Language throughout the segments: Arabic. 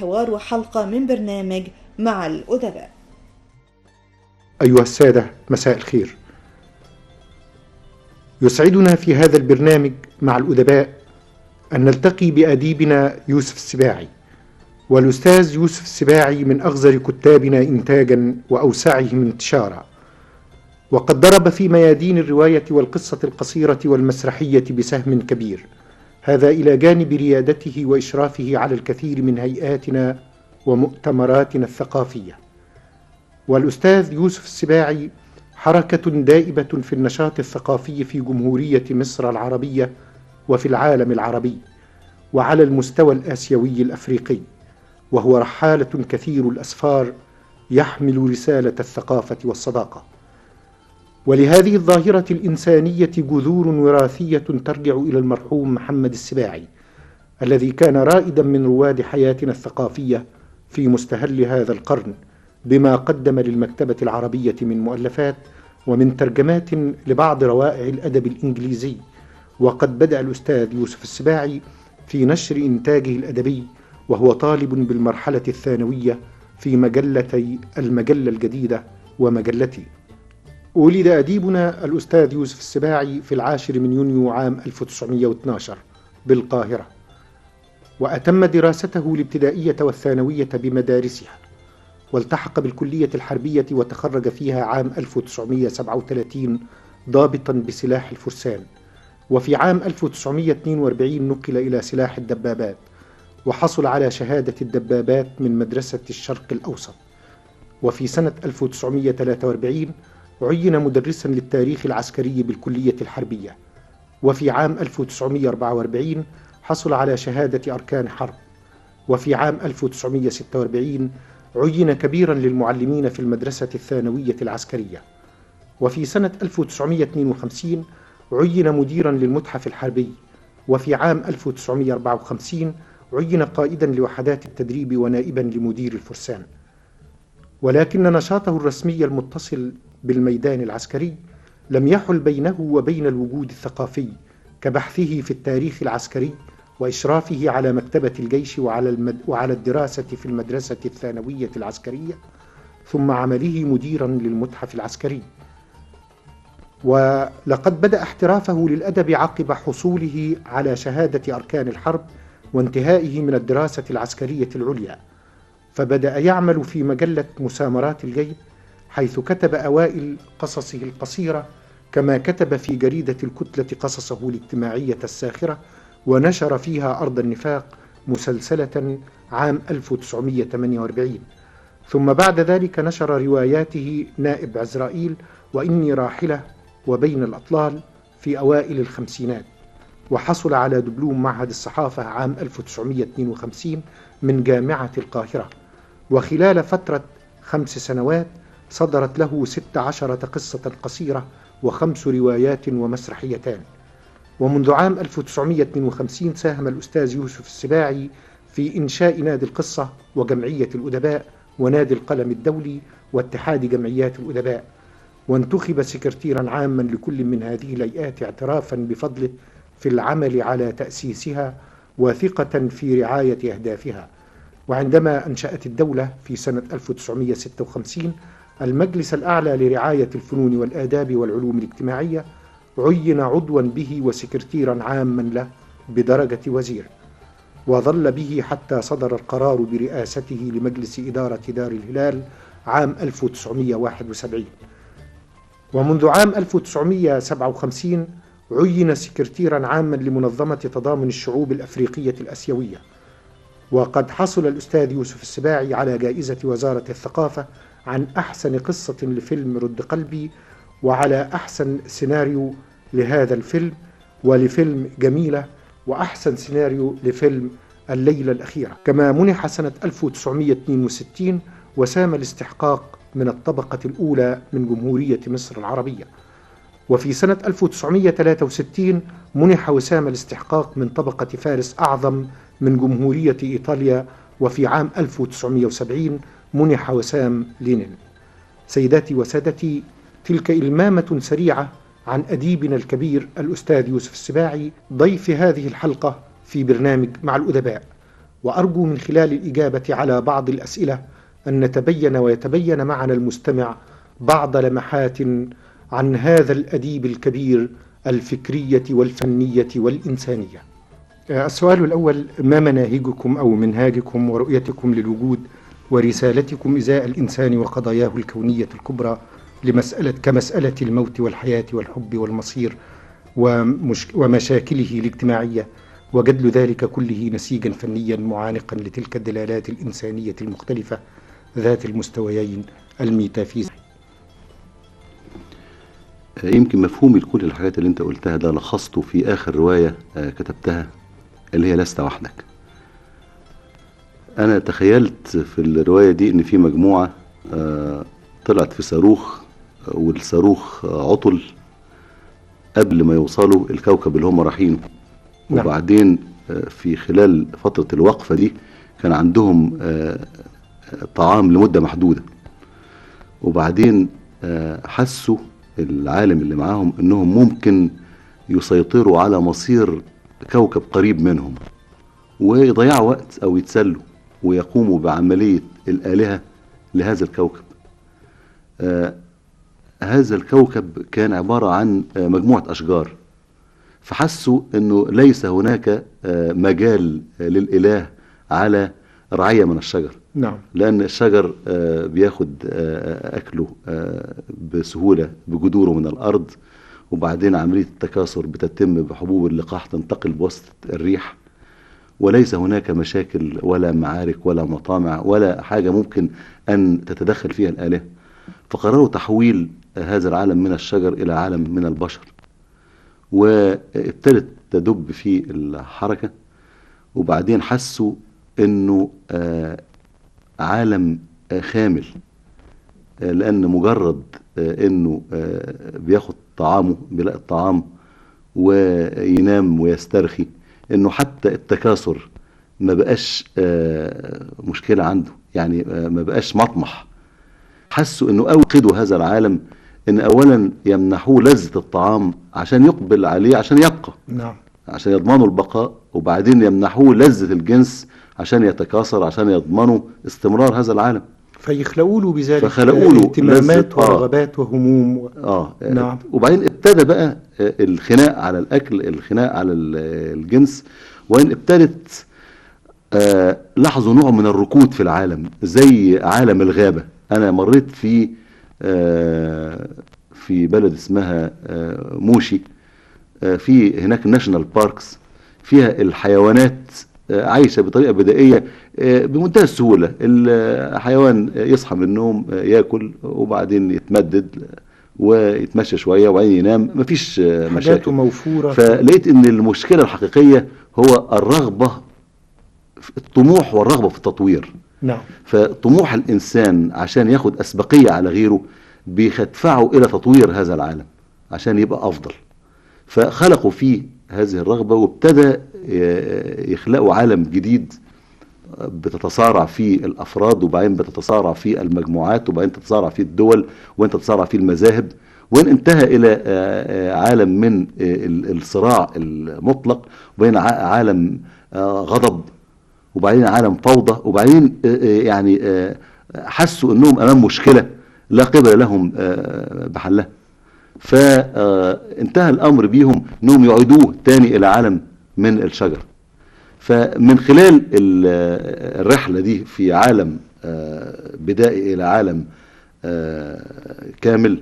حوار وحلقة من برنامج مع الأدباء. أيها السادة مساء الخير. يسعدنا في هذا البرنامج مع الأدباء أن نلتقي بأديبنا يوسف السباعي. والأستاذ يوسف السباعي من أغزر كتابنا إنتاجا وأوسعهم انتشارا. وقد ضرب في ميادين الرواية والقصة القصيرة والمسرحية بسهم كبير. هذا إلى جانب ريادته وإشرافه على الكثير من هيئاتنا ومؤتمراتنا الثقافية. والأستاذ يوسف السباعي حركة دائبة في النشاط الثقافي في جمهورية مصر العربية وفي العالم العربي وعلى المستوى الآسيوي الأفريقي وهو رحالة كثير الأسفار يحمل رسالة الثقافة والصداقة. ولهذه الظاهرة الإنسانية جذور وراثية ترجع إلى المرحوم محمد السباعي الذي كان رائدا من رواد حياتنا الثقافية في مستهل هذا القرن بما قدم للمكتبة العربية من مؤلفات ومن ترجمات لبعض روائع الأدب الإنجليزي وقد بدأ الأستاذ يوسف السباعي في نشر إنتاجه الأدبي وهو طالب بالمرحلة الثانوية في مجلتي المجلة الجديدة ومجلتي. ولد أديبنا الأستاذ يوسف السباعي في العاشر من يونيو عام 1912 بالقاهرة وأتم دراسته الابتدائية والثانوية بمدارسها والتحق بالكلية الحربية وتخرج فيها عام 1937 ضابطا بسلاح الفرسان وفي عام 1942 نقل إلى سلاح الدبابات وحصل على شهادة الدبابات من مدرسة الشرق الأوسط وفي سنة 1943 عين مدرسا للتاريخ العسكري بالكلية الحربية وفي عام 1944 حصل على شهادة أركان حرب وفي عام 1946 عين كبيرا للمعلمين في المدرسة الثانوية العسكرية وفي سنة 1952 عين مديرا للمتحف الحربي وفي عام 1954 عين قائدا لوحدات التدريب ونائبا لمدير الفرسان. ولكن نشاطه الرسمي المتصل بالميدان العسكري لم يحل بينه وبين الوجود الثقافي كبحثه في التاريخ العسكري وإشرافه على مكتبة الجيش وعلى, المد... وعلى الدراسة في المدرسة الثانوية العسكرية ثم عمله مديرا للمتحف العسكري. ولقد بدأ احترافه للأدب عقب حصوله على شهادة أركان الحرب وانتهائه من الدراسة العسكرية العليا. فبدأ يعمل في مجلة مسامرات الجيب حيث كتب أوائل قصصه القصيرة كما كتب في جريدة الكتلة قصصه الاجتماعية الساخرة ونشر فيها أرض النفاق مسلسلة عام 1948 ثم بعد ذلك نشر رواياته نائب عزرائيل وإني راحلة وبين الأطلال في أوائل الخمسينات وحصل على دبلوم معهد الصحافة عام 1952 من جامعة القاهرة. وخلال فترة خمس سنوات صدرت له ست عشرة قصة قصيرة وخمس روايات ومسرحيتان. ومنذ عام 1952 ساهم الأستاذ يوسف السباعي في إنشاء نادي القصة وجمعية الأدباء ونادي القلم الدولي واتحاد جمعيات الأدباء. وانتخب سكرتيرا عاما لكل من هذه الهيئات اعترافا بفضله في العمل على تأسيسها وثقة في رعاية أهدافها. وعندما أنشأت الدولة في سنة 1956 المجلس الأعلى لرعاية الفنون والآداب والعلوم الاجتماعية عين عضوا به وسكرتيرا عاما له بدرجة وزير وظل به حتى صدر القرار برئاسته لمجلس إدارة دار الهلال عام 1971 ومنذ عام 1957 عين سكرتيرا عاما لمنظمة تضامن الشعوب الأفريقية الأسيوية. وقد حصل الأستاذ يوسف السباعي على جائزة وزارة الثقافة عن أحسن قصة لفيلم رد قلبي وعلى أحسن سيناريو لهذا الفيلم ولفيلم جميلة وأحسن سيناريو لفيلم الليلة الأخيرة. كما منح سنة 1962 وسام الاستحقاق من الطبقة الأولى من جمهورية مصر العربية. وفي سنة 1963 منح وسام الاستحقاق من طبقة فارس أعظم من جمهورية إيطاليا وفي عام 1970 منح وسام لينين. سيداتي وسادتي تلك إلمامة سريعة عن أديبنا الكبير الأستاذ يوسف السباعي ضيف هذه الحلقة في برنامج مع الأدباء. وأرجو من خلال الإجابة على بعض الأسئلة أن نتبين ويتبين معنا المستمع بعض لمحات عن هذا الأديب الكبير الفكرية والفنية والإنسانية. السؤال الأول ما مناهجكم أو منهاجكم ورؤيتكم للوجود ورسالتكم إزاء الإنسان وقضاياه الكونية الكبرى لمسألة كمسألة الموت والحياة والحب والمصير ومش ومشاكله الاجتماعية وجدل ذلك كله نسيجا فنيا معانقا لتلك الدلالات الإنسانية المختلفة ذات المستويين الميتافيزي يمكن مفهومي لكل الحاجات اللي أنت قلتها ده لخصته في آخر رواية آه، كتبتها اللي هي لست وحدك. أنا تخيلت في الرواية دي إن في مجموعة آه، طلعت في صاروخ آه، والصاروخ آه، عطل قبل ما يوصلوا الكوكب اللي هم رايحينه. نعم. وبعدين في خلال فترة الوقفة دي كان عندهم طعام لمدة محدودة. وبعدين حسوا العالم اللي معاهم إنهم ممكن يسيطروا على مصير كوكب قريب منهم ويضيعوا وقت أو يتسلوا. ويقوموا بعملية الآلهة لهذا الكوكب. آه هذا الكوكب كان عبارة عن آه مجموعة أشجار. فحسوا أنه ليس هناك آه مجال للإله على رعية من الشجر. نعم. لأن الشجر بياخد أكله بسهولة بجذوره من الأرض. وبعدين عملية التكاثر بتتم بحبوب اللقاح تنتقل بواسطة الريح. وليس هناك مشاكل ولا معارك ولا مطامع ولا حاجة ممكن أن تتدخل فيها الآلهة. فقرروا تحويل هذا العالم من الشجر إلى عالم من البشر. وابتدت تدب في الحركة. وبعدين حسوا إنه آه، عالم آه، خامل آه، لأن مجرد آه، بياخد طعامه بيلاقي الطعام وينام ويسترخي. إنه حتى التكاثر ما بقاش آه، مشكلة عنده يعني آه، ما بقاش مطمح. حسوا إنه أوقدوا هذا العالم إن اولا يمنحوه لذة الطعام عشان يقبل عليه عشان يبقى. نعم. عشان يضمنوا البقاء وبعدين يمنحوه لذة الجنس عشان يتكاثر عشان يضمنوا استمرار هذا العالم. فيخلقوا له بذلك فخلقوا له اهتمامات لذة- آه. ورغبات وهموم و... آه نعم. وبعدين ابتدى بقى آه، الخناق على الأكل الخناق على ال- الجنس وان ابتدت آه لاحظوا نوع من الركود في العالم زي عالم الغابة أنا مريت في آه في بلد اسمها آه موشي آه في هناك national parks فيها الحيوانات عايشة بطريقة بدائية آه، بمنتهى السهولة. الحيوان يصحى من النوم آه، ياكل وبعدين يتمدد ويتمشى شوية وبعدين ينام. مفيش آه، مشاكل. موفورة. فلقيت إن المشكلة الحقيقية هو الرغبة الطموح والرغبة في التطوير. نعم. فطموح الإنسان عشان ياخد أسبقية على غيره بيدفعه إلى تطوير هذا العالم عشان يبقى أفضل. فخلقوا فيه هذه الرغبة وابتدى يخلقوا عالم جديد بتتصارع فيه الأفراد وبعدين بتتصارع فيه المجموعات وبعدين تتصارع فيه الدول وبعدين تتصارع فيه المذاهب. وين انتهى إلى عالم من ال- الصراع المطلق وبين عالم غضب وبعدين عالم فوضى وبعدين يعني حسوا إنهم أمام مشكلة لا قبل لهم بحلها. فانتهى الأمر بيهم إنهم يعيدوه تاني إلى عالم من الشجر. فمن خلال ال- الرحلة دي في عالم آه، بدائي إلى عالم آه، كامل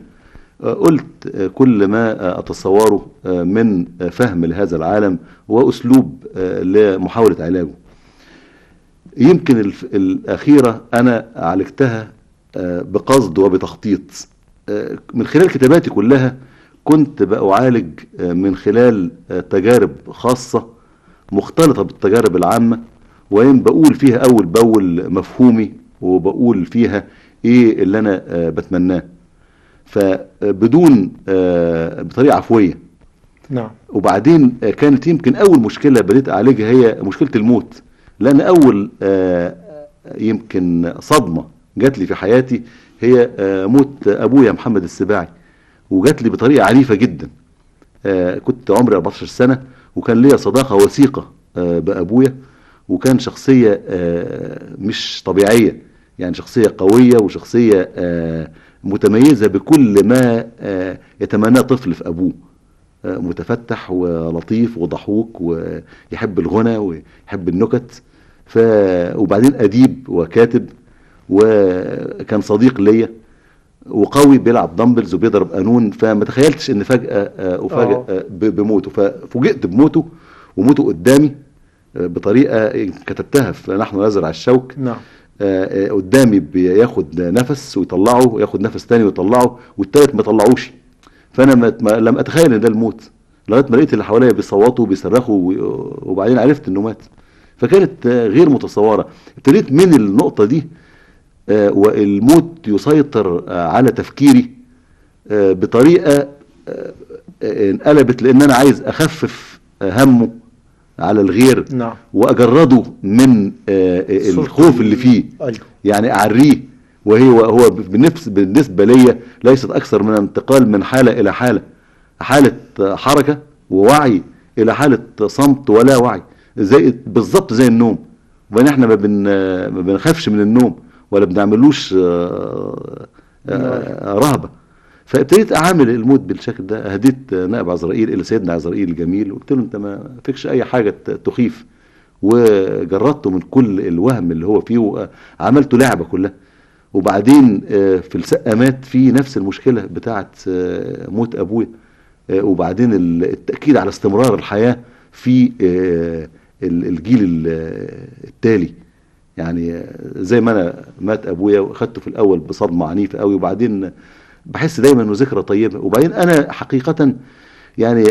آه، قلت كل ما أتصوره آه، من فهم لهذا العالم وأسلوب آه، لمحاولة علاجه. يمكن الأخيرة أنا عالجتها بقصد وبتخطيط. من خلال كتاباتي كلها كنت بأعالج آه، من خلال آه، تجارب خاصة مختلطة بالتجارب العامة وين بقول فيها أول بأول مفهومي وبقول فيها إيه اللي أنا آه، بتمناه. فبدون بطريقة عفوية. نعم. وبعدين كانت يمكن أول مشكلة بديت أعالجها هي مشكلة الموت لأن أول آه، يمكن صدمة جات لي في حياتي هي آه، موت أبويا محمد السباعي وجات لي بطريقة عنيفة جدا. آه، كنت عمري 14 سنة وكان ليا صداقة وثيقة آه، بأبويا وكان شخصية آه، مش طبيعية. يعني شخصية قوية وشخصية آه، متميزة بكل ما يتمناه طفل في أبوه. آه، متفتح ولطيف وضحوك ويحب الغنا ويحب النكت. ف وبعدين أديب وكاتب. وكان صديق ليا وقوي بيلعب dumbbells وبيضرب قانون. فما تخيلتش إن فجأة آه، وفجأة آه. آه، ب- بموته. ففوجئت بموته وموته قدامي آه، بطريقة كتبتها في نحن نزرع الشوك. نعم. آه، آه، قدامي بياخد نفس ويطلعه وياخد نفس تاني ويطلعه والتالت ما طلعوش. فأنا ما لم أتخيل إن ده الموت. لغاية ما لقيت اللي حواليا بيصوتوا وبيصرخوا وبعدين عرفت إنه مات. فكانت آه، غير متصورة. ابتديت من النقطة دي آه، والموت يسيطر آه، على تفكيري آه، بطريقة آه، آه، انقلبت لأن أنا عايز أخفف آه، همه على الغير نعم. وأجرده من آه، آه، الخوف اللي فيه. أيوه. يعني أعريه وهي هو بالنفس بالنسبة ليا ليست أكثر من انتقال من حالة إلى حالة. حالة حركة ووعي إلى حالة صمت ولا وعي. زي بالظبط زي النوم. وبين إحنا ما, بن ما بنخافش من النوم. ولا بنعملوش آه، آه، رهبة. فابتديت أعامل الموت بالشكل ده هديت نائب عزرائيل إلى سيدنا عزرائيل الجميل وقلت له أنت ما فيكش أي حاجة تخيف. وجردته من كل الوهم اللي هو فيه وعملته لعبة كلها. وبعدين آه، في السقامات في نفس المشكلة بتاعه آه، موت أبويا. آه، وبعدين ال- التأكيد على استمرار الحياة في آه، ال- الجيل ال- التالي. يعني زي ما أنا مات أبويا وأخدته في الأول بصدمة عنيفة قوي وبعدين بحس دايما إنه ذكرى طيبة. وبعدين أنا حقيقه يعني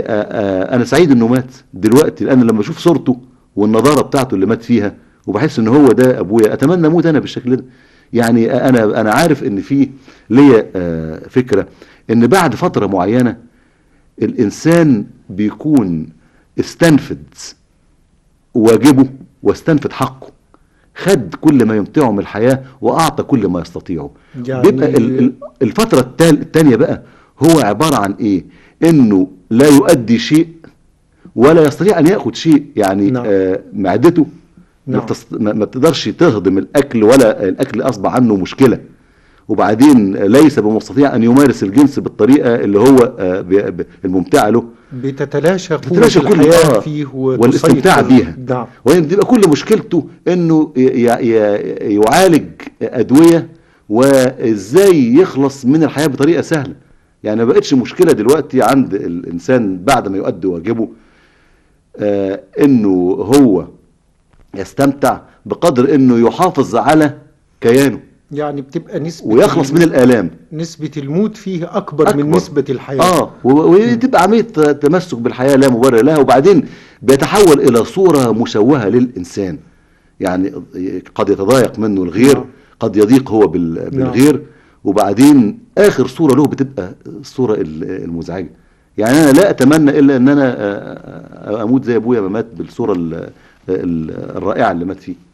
أنا سعيد إنه مات دلوقتي لأن لما أشوف صورته والنضارة بتاعته اللي مات فيها وبحس ان هو ده أبويا أتمنى أموت أنا بالشكل ده. يعني أنا أنا عارف إن في ليا فكرة إن بعد فترة معينة الإنسان بيكون استنفد واجبه واستنفد حقه. خد كل ما يمتعه من الحياة وأعطى كل ما يستطيعه يعني- بيبقى ال- ال- الفترة التال- التانية بقى هو عبارة عن إيه إنه لا يؤدي شيء ولا يستطيع أن يأخذ شيء يعني نعم. آه معدته نعم. ما بتقدرش تهضم الأكل ولا الأكل اصبح عنه مشكلة وبعدين ليس بمستطيع أن يمارس الجنس بالطريقة اللي هو آه، الممتعة له. بتتلاشى قوة بتتلاشى كل- الحياة آه، فيه والاستمتاع بيها. نعم. بتبقى كل مشكلته إنه يعالج أدوية وإزاي يخلص من الحياة بطريقة سهلة. يعني ما بقتش مشكلة دلوقتي عند الإنسان بعد ما يؤدي واجبه آه إنه هو يستمتع بقدر إنه يحافظ على كيانه. يعني بتبقى نسبة ويخلص من الآلام. نسبة الموت فيه أكبر, من أكبر. نسبة الحياة. و- وتبقى عملية تمسك بالحياة لا مبرر لها وبعدين بيتحول إلى صورة مشوهة للإنسان. يعني قد يتضايق منه الغير نعم. قد يضيق هو بال- بالغير وبعدين آخر صورة له بتبقى الصورة ال- المزعجة. يعني أنا لا أتمنى إلا أن أنا آه، أموت زي أبويا ما مات بالصورة ال- ال- الرائعة اللي مات فيه. آه،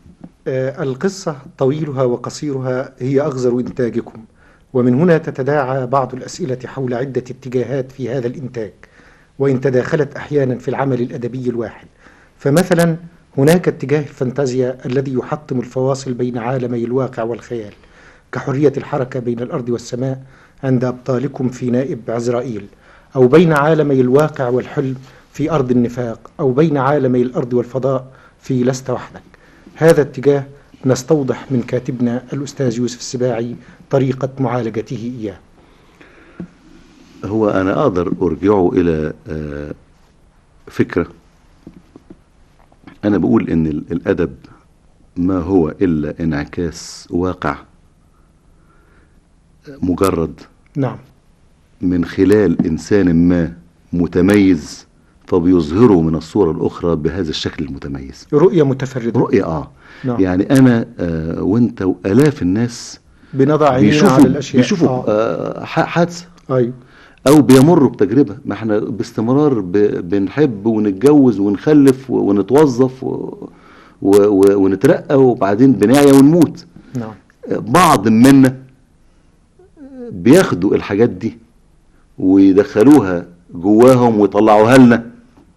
القصة طويلها وقصيرها هي أغزر إنتاجكم. ومن هنا تتداعى بعض الأسئلة حول عدة اتجاهات في هذا الإنتاج وإن تداخلت أحيانا في العمل الأدبي الواحد. فمثلا هناك اتجاه الفانتازيا الذي يحطم الفواصل بين عالمي الواقع والخيال كحرية الحركة بين الأرض والسماء عند أبطالكم في نائب عزرائيل أو بين عالمي الواقع والحلم في أرض النفاق أو بين عالمي الأرض والفضاء في لست وحدك هذا اتجاه نستوضح من كاتبنا الأستاذ يوسف السباعي طريقة معالجته إياه. هو أنا أقدر أرجعه إلى آه، فكرة. أنا بقول إن ال- الأدب ما هو إلا انعكاس واقع مجرد نعم. من خلال إنسان ما متميز فبيظهره من الصورة الأخرى بهذا الشكل المتميز. رؤية متفردة. رؤية آه. نعم. يعني أنا آه وأنت وآلاف الناس بنضع عينينا على الأشياء. بيشوفوا آه. آه ح- حادثة. أيوه. أو بيمروا بتجربة. ما إحنا باستمرار ب... بنحب ونتجوز ونخلف ونتوظف و... و... و... ونترقى وبعدين بنعيا ونموت. نعم. بعض منا بياخدوا الحاجات دي ويدخلوها جواهم ويطلعوها لنا.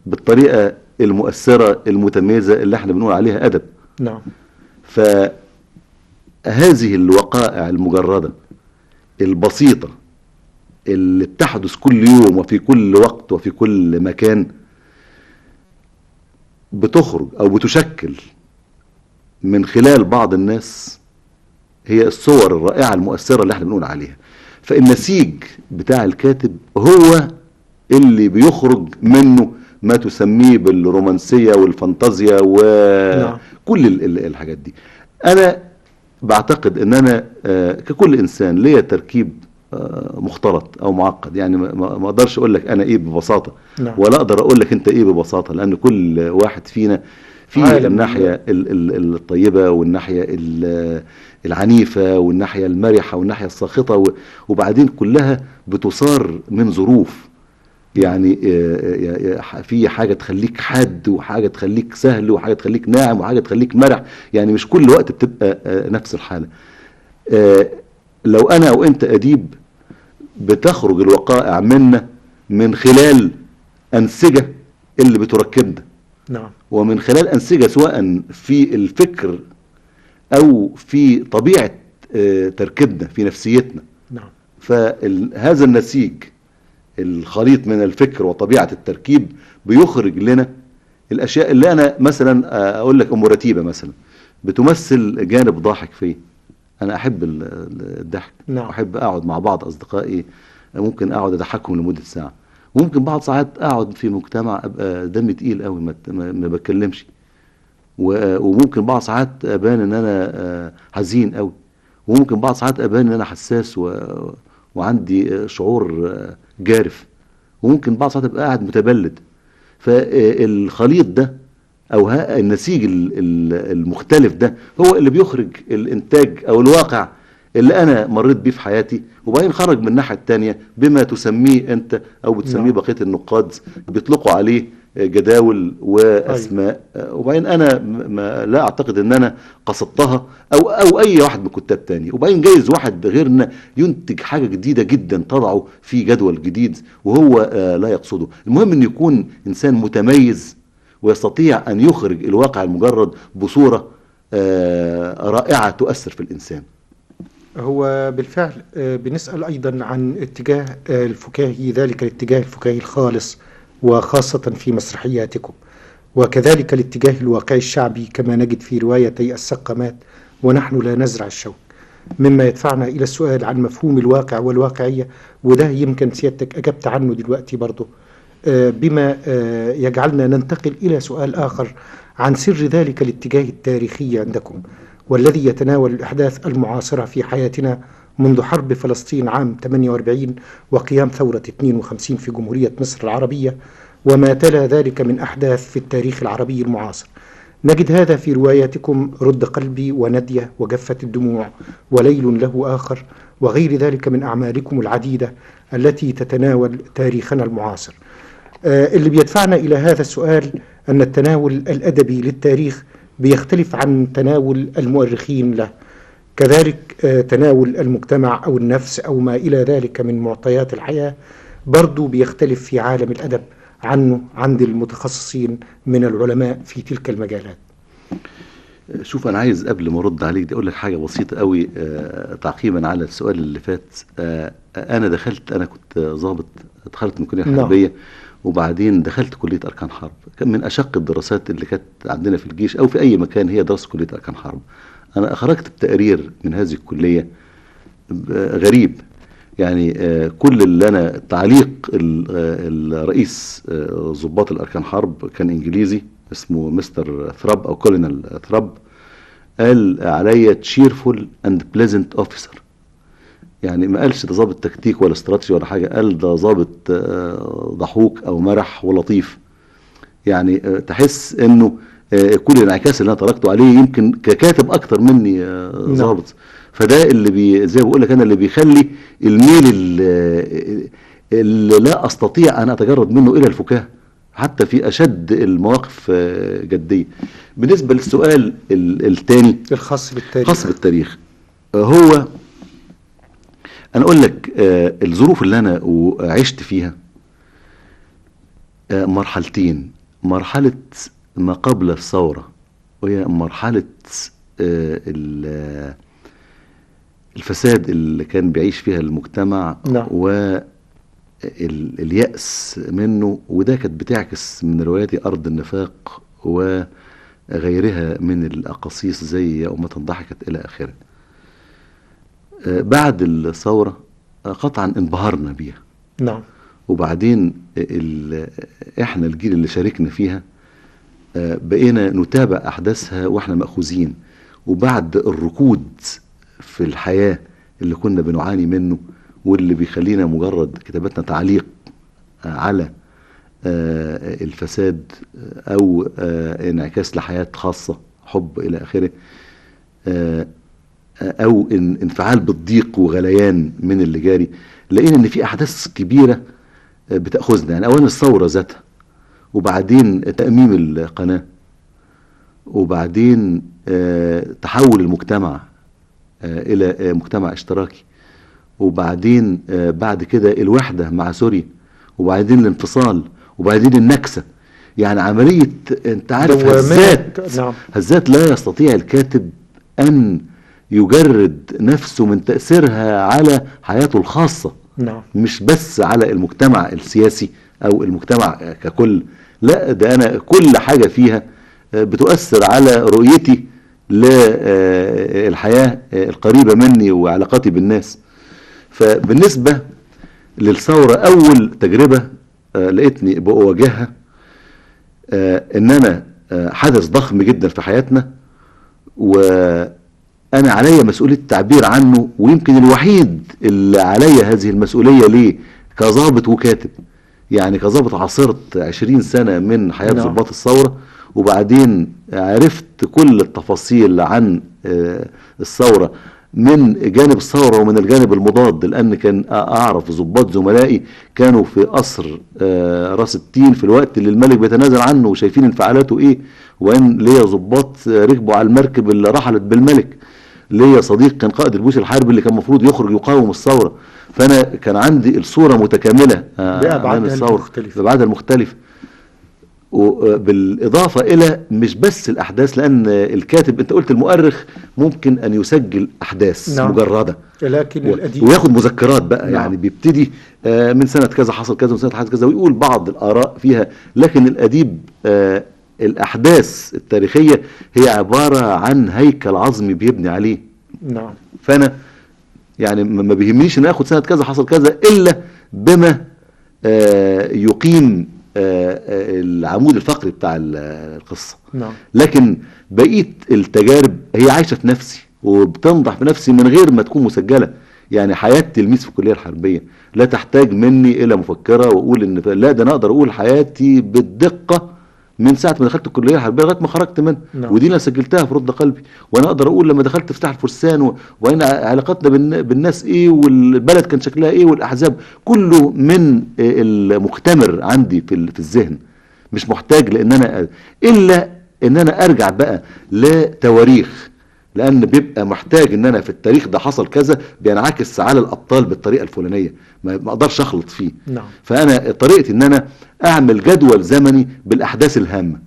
بالطريقة المؤثرة المتميزة اللي إحنا بنقول عليها أدب. نعم. فهذه الوقائع المجردة البسيطة اللي بتحدث كل يوم وفي كل وقت وفي كل مكان بتخرج أو بتشكل من خلال بعض الناس هي الصور الرائعة المؤثرة اللي إحنا بنقول عليها. فالنسيج بتاع الكاتب هو اللي بيخرج منه ما تسميه بالرومانسية والفانتازيا نعم. وكل ال- الحاجات دي أنا بعتقد إن أنا آه، ككل إنسان ليا تركيب آه، مختلط أو معقد يعني ما- أقدرش أقول لك أنا إيه ببساطة نعم. ولا أقدر أقول لك أنت إيه ببساطة لأن كل واحد فينا في. الناحية ال- ال- الطيبة والناحية ال- العنيفة والناحية المرحة والناحية الساخطة وبعدين كلها بتصار من ظروف يعني آه، آه، في حاجة تخليك حاد وحاجة تخليك سهل وحاجة تخليك ناعم وحاجة تخليك مرح. يعني مش كل وقت بتبقى آه، نفس الحالة. آه، لو أنا أو أنت أديب بتخرج الوقائع منا من خلال أنسجة اللي بتركبنا. نعم. ومن خلال أنسجة سواء في الفكر أو في طبيعة آه، تركيبنا في نفسيتنا. نعم. فهذا النسيج الخليط من الفكر وطبيعة التركيب بيخرج لنا الأشياء اللي أنا مثلا آه، أقول لك أم رتيبة مثلا بتمثل جانب ضاحك فيه أنا أحب ال- ال- الضحك. نعم. أحب أقعد مع بعض أصدقائي. ممكن أقعد أضحكهم لمدة ساعة. وممكن بعض ساعات أقعد في مجتمع أبقى دمي تقيل قوي ما بتكلمش. وممكن بعض ساعات أبان إن أنا آه، حزين قوي وممكن بعض ساعات أبان إن أنا حساس و... وعندي شعور آه، جارف وممكن بعض ساعات ابقى قاعد متبلد فالخليط ده أو ها- النسيج ال- ال- المختلف ده هو اللي بيخرج الإنتاج أو الواقع اللي أنا مريت بيه في حياتي وبعدين خرج من الناحية الثانية بما تسميه أنت أو بتسميه نعم. بقية النقاد بيطلقوا عليه جداول وأسماء. وبعدين أنا ما لا أعتقد إن أنا قصدتها أو أو أي واحد من الكتاب تاني. وبعدين جايز واحد غيرنا ينتج حاجة جديدة جدا تضعه في جدول جديد وهو آه، لا يقصده. المهم إن يكون إنسان متميز ويستطيع أن يخرج الواقع المجرد بصورة آه، رائعة تؤثر في الإنسان. هو بالفعل آه، بنسأل أيضا عن اتجاه آه، الفكاهي ذلك الاتجاه الفكاهي الخالص. وخاصة في مسرحياتكم. وكذلك الاتجاه الواقعي الشعبي كما نجد في روايتي السقمات ونحن لا نزرع الشوك. مما يدفعنا إلى السؤال عن مفهوم الواقع والواقعية وده يمكن سيادتك أجبت عنه دلوقتي برضه. آه، بما آه، يجعلنا ننتقل إلى سؤال آخر عن سر ذلك الاتجاه التاريخي عندكم والذي يتناول الأحداث المعاصرة في حياتنا منذ حرب فلسطين عام 48 وقيام ثورة 52 في جمهورية مصر العربية وما تلا ذلك من أحداث في التاريخ العربي المعاصر. نجد هذا في رواياتكم رد قلبي وندية وجفت الدموع وليل له آخر وغير ذلك من أعمالكم العديدة التي تتناول تاريخنا المعاصر. آه، اللي بيدفعنا إلى هذا السؤال أن التناول الأدبي للتاريخ بيختلف عن تناول المؤرخين له. كذلك آه، تناول المجتمع أو النفس أو ما إلى ذلك من معطيات الحياة برضو بيختلف في عالم الأدب عنه عند المتخصصين من العلماء في تلك المجالات. شوف أنا عايز قبل ما أرد عليك دي أقول لك حاجة بسيطة قوي آه، تعقيبا على السؤال اللي فات. آه، أنا دخلت أنا كنت ضابط دخلت من الكلية نعم. الحربية وبعدين دخلت كلية أركان حرب. كان من أشق الدراسات اللي كانت عندنا في الجيش أو في أي مكان هي دراسه كلية أركان حرب. أنا خرجت بتقرير من هذه الكلية ب- غريب. يعني آه، كل اللي أنا تعليق آه، الرئيس آه، ضباط الأركان حرب كان إنجليزي اسمه مستر ثراب أو كولونيل ثراب قال عليا cheerful and pleasant officer يعني ما قالش ده ضابط تكتيك ولا استراتيجي ولا حاجة قال ده ضابط آه، ضحوك أو مرح ولطيف. يعني تحس إنه كل الانعكاس اللي أنا تركته عليه يمكن ككاتب أكتر مني آه، نعم. ضابط فده اللي بي زي ما بقول لك أنا اللي بيخلي الميل ال- اللي لا أستطيع أن أتجرد منه إلى الفكاهة حتى في أشد المواقف آه، جدية. بالنسبة للسؤال الثاني الخاص بالتاريخ. خاص بالتاريخ آه، هو أنا أقول لك آه، الظروف اللي أنا عشت فيها آه، مرحلتين. مرحلة ما قبل الثورة وهي مرحلة آه، ال- الفساد اللي كان بيعيش فيها المجتمع نعم. واليأس منه وده كانت بتعكس من رواياتي أرض النفاق وغيرها من الأقاصيص زي أمة ضحكت إلى آخره. آه، بعد الثورة آه، قطعا انبهرنا بيها. نعم. وبعدين إحنا الجيل اللي شاركنا فيها بقينا نتابع أحداثها وإحنا مأخوذين. وبعد الركود في الحياة اللي كنا بنعاني منه واللي بيخلينا مجرد كتاباتنا تعليق آه، على آه، الفساد آه، أو انعكاس لحياة خاصة حب إلى آخره أو إن- انفعال بالضيق وغليان من اللي جاري لقينا إن في أحداث كبيرة بتأخذنا. يعني أولا الثورة ذاتها وبعدين تأميم القناة وبعدين آه، تحول المجتمع آه، إلى آه، مجتمع اشتراكي. وبعدين بعد كده الوحدة مع سوريا وبعدين الانفصال وبعدين النكسة. يعني عملية أنت عارف. هزات نعم. هزات لا يستطيع الكاتب أن يجرد نفسه من تأثيرها على حياته الخاصة. نعم. مش بس على المجتمع السياسي أو المجتمع ككل. لا ده أنا كل حاجة فيها آه، بتؤثر على رؤيتي للحياة القريبة مني وعلاقاتي بالناس. فبالنسبة للثورة أول تجربة آه، لقيتني بواجهها آه، إن أنا آه، حدث ضخم جدا في حياتنا وأنا عليا مسؤولية التعبير عنه ويمكن الوحيد اللي عليا هذه المسؤولية ليه كظابط وكاتب. يعني كظابط عاصرت 20 سنة من حياة نعم. ضباط الثورة وبعدين عرفت كل التفاصيل عن آه، الثورة من جانب الثورة ومن الجانب المضاد لأن كان أعرف ضباط زملائي كانوا في قصر آه، راس التين في الوقت اللي الملك بيتنازل عنه وشايفين انفعالاته إيه وإن ليا ضباط ركبوا على المركب اللي رحلت بالملك ليا صديق كان قائد الجيش الحربي اللي كان المفروض يخرج يقاوم الثورة فأنا كان عندي الصورة متكاملة آه، عن الثورة. بأبعادها المختلفه وبالإضافة إلى مش بس الأحداث لأن الكاتب أنت قلت المؤرخ ممكن أن يسجل أحداث نعم. مجردة لكن و- الأديب وياخد مذكرات بقى نعم. يعني بيبتدي آه، من سنة كذا حصل كذا ومن سنة حصل كذا ويقول بعض الآراء فيها لكن الأديب آه، الأحداث التاريخية هي عبارة عن هيكل عظمي بيبني عليه. نعم. فأنا يعني ما بيهمنيش إن آخد سنه كذا حصل كذا إلا بما آه، يقيم آه، آه، العمود الفقري بتاع ال- القصة. نعم. لكن بقية التجارب هي عايشة في نفسي وبتنضح في نفسي من غير ما تكون مسجلة. يعني حياة تلميذ في الكلية الحربية لا تحتاج مني إلى مفكرة وأقول إن لا ده أنا أقدر أقول حياتي بالدقة من ساعة ما دخلت الكلية الحربية لغاية ما خرجت منها. نعم. ودي أنا سجلتها في رد قلبي. وأنا أقدر أقول لما دخلت فتح الفرسان و- وان علاقتنا بالن- بالناس إيه والبلد كان شكلها إيه والأحزاب. كله من المختمر عندي في ال- في الذهن. مش محتاج لأن أنا إلا إن أنا أرجع بقى لتواريخ. لأن بيبقى محتاج إن أنا في التاريخ ده حصل كذا بينعكس على الأبطال بالطريقة الفلانية. ما أقدرش أخلط فيه. نعم. فأنا طريقتي إن أنا أعمل جدول زمني بالأحداث الهامة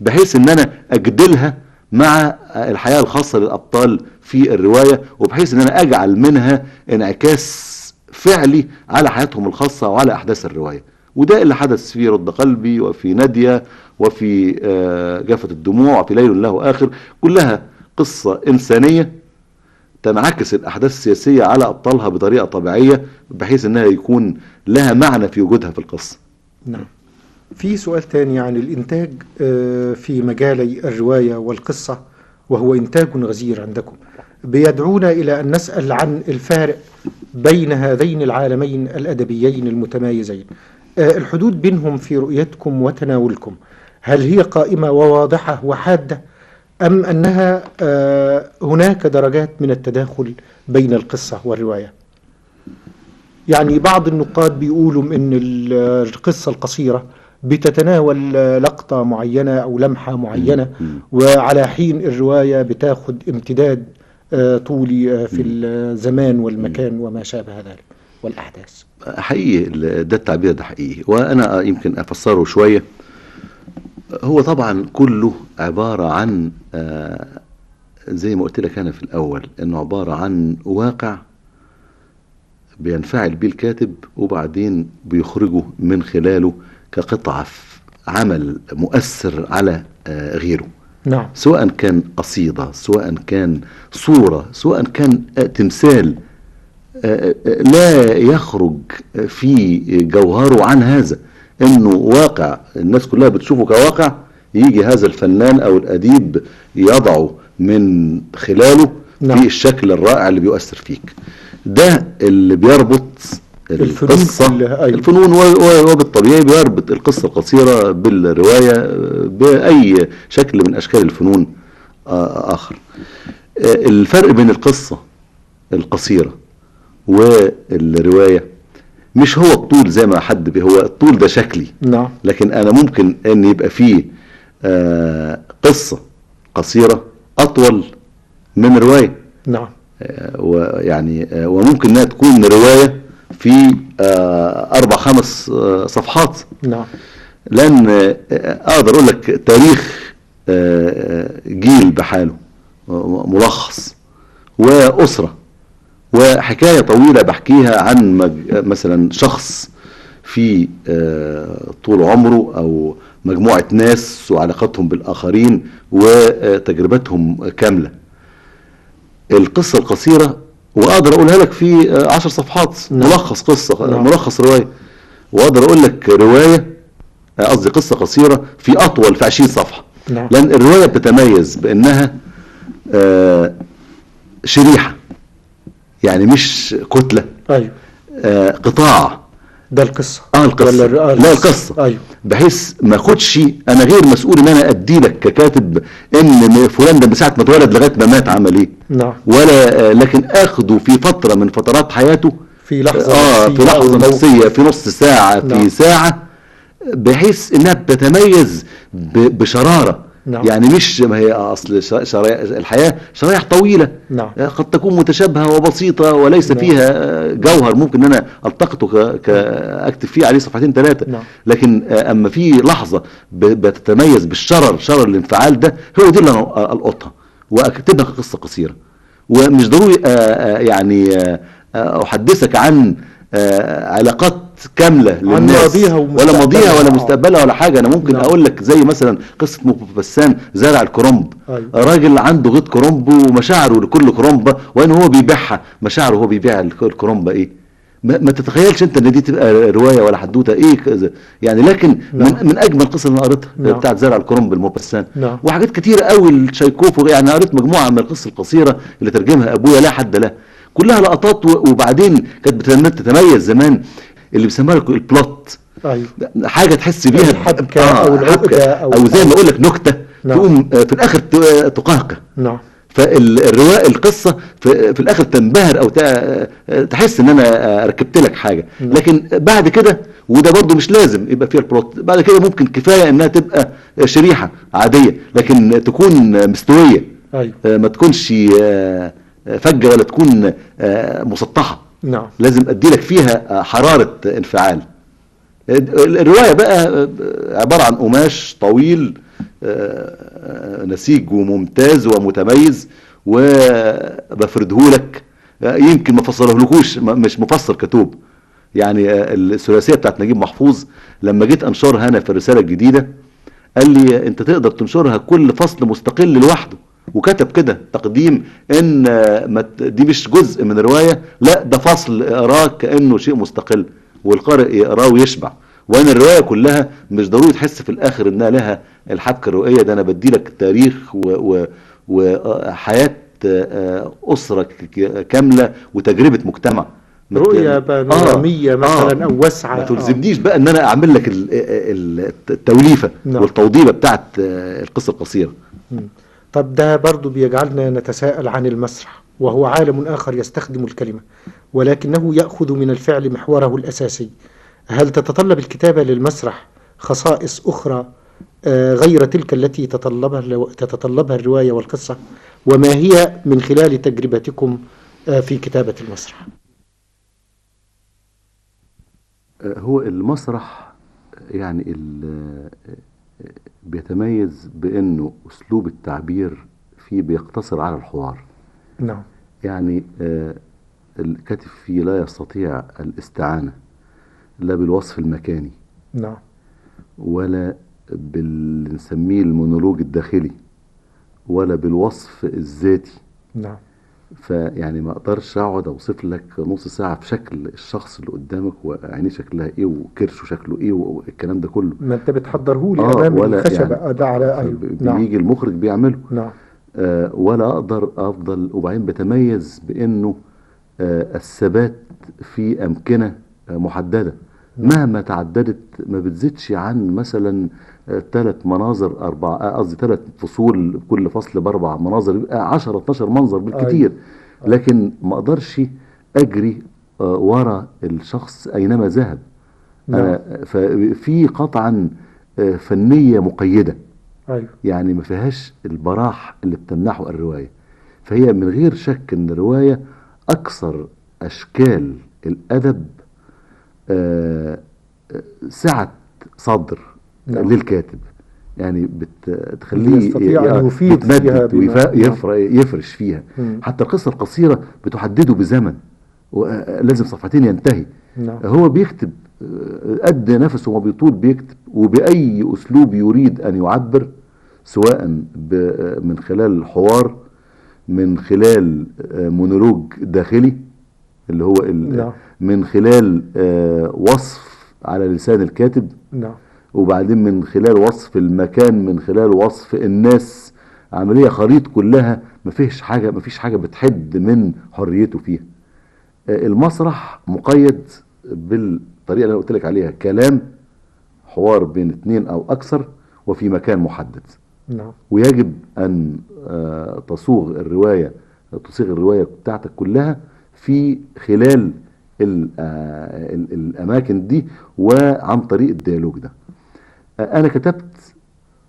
بحيث إن أنا أجدلها مع الحياة الخاصة للأبطال في الرواية وبحيث إن أنا أجعل منها انعكاس فعلي على حياتهم الخاصة وعلى أحداث الرواية. وده اللي حدث في رد قلبي وفي نادية وفي آه، جافه الدموع وفي ليل له آخر كلها قصة إنسانية تنعكس الأحداث السياسية على أبطالها بطريقة طبيعية بحيث إنها يكون لها معنى في وجودها في القصة. نعم. في سؤال تاني عن الإنتاج آه، في مجالي الرواية والقصة وهو إنتاج غزير عندكم. بيدعونا إلى أن نسأل عن الفارق بين هذين العالمين الأدبيين المتمايزين آه، الحدود بينهم في رؤيتكم وتناولكم. هل هي قائمة وواضحة وحادة؟ أم أنها آه، هناك درجات من التداخل بين القصة والرواية. يعني بعض النقاد بيقولوا إن ال- القصة القصيرة بتتناول لقطة معينة أو لمحة معينة وعلى حين الرواية بتاخد امتداد آه، طولي آه، في الزمان والمكان وما شابه ذلك والأحداث. حقيقي ده التعبير ده حقيقي. وأنا يمكن أفسره شوية. هو طبعا كله عبارة عن آه، زي ما قلت لك أنا في الأول إنه عبارة عن واقع بينفعل بيه الكاتب وبعدين بيخرجه من خلاله كقطعة في عمل مؤثر على آه، غيره. نعم. سواء كان قصيدة سواء كان صورة سواء كان آه، تمثال لا يخرج في جوهره عن هذا. إنه واقع الناس كلها بتشوفه كواقع يجي هذا الفنان أو الأديب يضعه من خلاله نعم. في الشكل الرائع اللي بيؤثر فيك ده اللي بيربط القصة أيوة. الفنون وبالطبيعي بيربط القصة القصيرة بالرواية بأي شكل من أشكال الفنون آخر الفرق بين القصة القصيرة والرواية مش هو الطول زي ما حد هو الطول ده شكلي. نعم. لكن أنا ممكن أن يبقى فيه آه، قصة قصيرة أطول من رواية. نعم. آه، ويعني آه، وممكن إنها تكون رواية في أربع خمس صفحات. نعم. لأن أقدر أقول لك تاريخ جيل بحاله ملخص وأسرة. وحكاية طويلة بحكيها عن مثلا شخص في آه، طول عمره أو مجموعة ناس وعلاقتهم بالآخرين وتجربتهم كاملة القصة القصيرة وأقدر أقولها لك في آه، عشر صفحات نعم. ملخص قصة نعم. ملخص رواية وأقدر أقول لك رواية آه، قصدي قصة قصيرة في أطول في 20 صفحة نعم. لأن الرواية بتتميز بأنها شريحة يعني مش كتلة. أيوه. آه، قطاع. ده القصة. آه القصة. ولا آه، لا القصة. أيوه. بحيث ما أخدش أنا غير مسؤول إن أنا أدي لك ككاتب إن فلان ده من ساعة ما اتولد لغاية ما مات عمل إيه. نعم. ولا آه، لكن أخده في فترة من فترات حياته. في لحظة آه نفسية في موقف. نفسية في نص ساعة في نعم. ساعة بحيث إنها بتتميز ب- بشرارة. نعم. يعني مش ما هي أصل شر- شرايح الحياة شرايح طويلة نعم. آه، قد تكون متشابهة وبسيطة وليس نعم. فيها آه، جوهر ممكن ان أنا التقطه ك- ك- أكتب فيه عليه صفحتين ثلاثة نعم. لكن آه، أما في لحظة ب- بتتميز بالشرر شرر الانفعال ده هو دي اللي أنا آه، القطها وأكتبها كقصة قصيرة ومش ضروري يعني أحدثك عن علاقات كاملة للناس ولا. ماضيها ولا آه. مستقبلها ولا حاجة أنا ممكن نعم. أقول لك زي مثلا قصة بسام زارع الكرنب أيوة. راجل عنده غيط كرنب ومشاعره لكل كرنبه وإن هو بيبيعها مشاعره هو بيبيع الك- الكرنبه إيه ما, ما تتخيلش أنت إن دي تبقى رواية ولا حدوتة إيه كذا يعني لكن نعم. من, من أجمل القصص اللي أنا قريتها نعم. بتاعت زرع الكرنب المبسام نعم. وحاجات كتير قوي الشيكوف وغيره. يعني قريت مجموعة من القصص القصيرة اللي ترجمها أبويا لا حد له كلها لقطات وبعدين كانت تتميز زمان اللي بيسموها البلوت أيوه حاجة تحس بيها الحبكة أو العقدة حبكة. أو- أو زي ما أقول لك نكتة نعم. تقوم آه، في الآخر آه، تقهقه نعم. فالروايه القصة في, في الآخر تنبهر أو ت- تحس إن أنا آه، ركبت لك حاجة. نعم. لكن بعد كده وده برضو مش لازم يبقى فيها البلوت بعد كده ممكن كفاية إنها تبقى شريحة عادية لكن تكون مستوية. آه، ما تكونش فجه ولا تكون آه، مسطحة. نعم. لازم أدي لك فيها آه، حرارة انفعال. الرواية بقى آه، عبارة عن قماش طويل نسيج وممتاز ومتميز وبفرده لك. يمكن ما فصلهولكوش مش مفصل كتوب. يعني الثلاثية بتاعت نجيب محفوظ لما جيت أنشرها أنا في الرسالة الجديدة قال لي أنت تقدر تنشرها كل فصل مستقل لوحده. وكتب كده تقديم إن آه، دي مش جزء من روايه لا ده فصل اقراه كأنه شيء مستقل والقارئ يقراه ويشبع وإن الرواية كلها مش ضروري تحس في الآخر إنها لها الحبكة الرؤية ده أنا بدي لك تاريخ وحياه أسرة ك- ك- كاملة وتجربة مجتمع رؤية بانورامية مثلا أو واسعة. ما تلزمنيش بقى إن أنا أعمل لك ال- ال- التوليفة نعم. والتوضيبة بتاعت آه، القصة القصيرة مم. طب ده برضو بيجعلنا نتساءل عن المسرح وهو عالم آخر يستخدم الكلمة ولكنه يأخذ من الفعل محوره الأساسي. هل تتطلب الكتابة للمسرح خصائص أخرى آه، غير تلك التي تتطلبها تتطلبها الرواية والقصة؟ وما هي من خلال تجربتكم آه، في كتابة المسرح؟ هو المسرح يعني بيتميز بأنه أسلوب التعبير فيه بيقتصر على الحوار. نعم. يعني آه، الكاتب فيه لا يستطيع الاستعانة لا بالوصف المكاني. نعم. ولا باللي نسميه المونولوج الداخلي ولا بالوصف الذاتي. نعم. فيعني ما أقدرش أقعد أوصف لك نص ساعة في شكل الشخص اللي قدامك وعينيه شكلها إيه وكرشه شكله إيه والكلام ده كله. ما أنت بتحضره لي آه، امام ولا الخشبة. يعني آه، ده على أيوه. نعم. بيجي المخرج بيعمله. نعم. آه، ولا أقدر أفضل وبعدين بتميز بإنه آه، الثبات في أمكنة آه، محددة. مهما تعددت ما بتزيدش عن مثلا ثلاث مناظر أربع آه، قصدي ثلاث فصول كل فصل بأربع مناظر يبقى 10 12 منظر بالكثير لكن ما أقدرش أجري آه، ورا الشخص أينما ذهب. نعم. أنا- ففي قطعا آه، فنية مقيدة. أيوه. يعني ما فيهاش البراح اللي بتمنحه الرواية. فهي من غير شك إن الرواية أكثر أشكال الأدب آه، آه، سعة صدر. نعم. للكاتب يعني بتخليه يستطيع أن يفيد فيها نعم. يفر- يفرش فيها مم. حتى القصة القصيرة بتحدده بزمن ولازم صفحتين ينتهي نعم هو بيكتب آه، قد نفسه وما بيطول بيكتب وبأي أسلوب يريد أن يعبر سواء ب- آه، من خلال حوار من خلال آه، مونولوج داخلي اللي هو ال- نعم. من خلال وصف على لسان الكاتب نعم وبعدين من خلال وصف المكان من خلال وصف الناس عملية خليط كلها مفيش حاجة مفيش حاجة بتحد من حريته فيها. آه، المسرح مقيد بالطريقة اللي أنا قلت لك عليها كلام حوار بين اتنين أو أكثر وفي مكان محدد. نعم. ويجب أن آه، تصوغ الرواية تصيغ الرواية بتاعتك كلها في خلال ال- آه، ال- الأماكن دي وعن طريق الديالوج ده. آه، أنا كتبت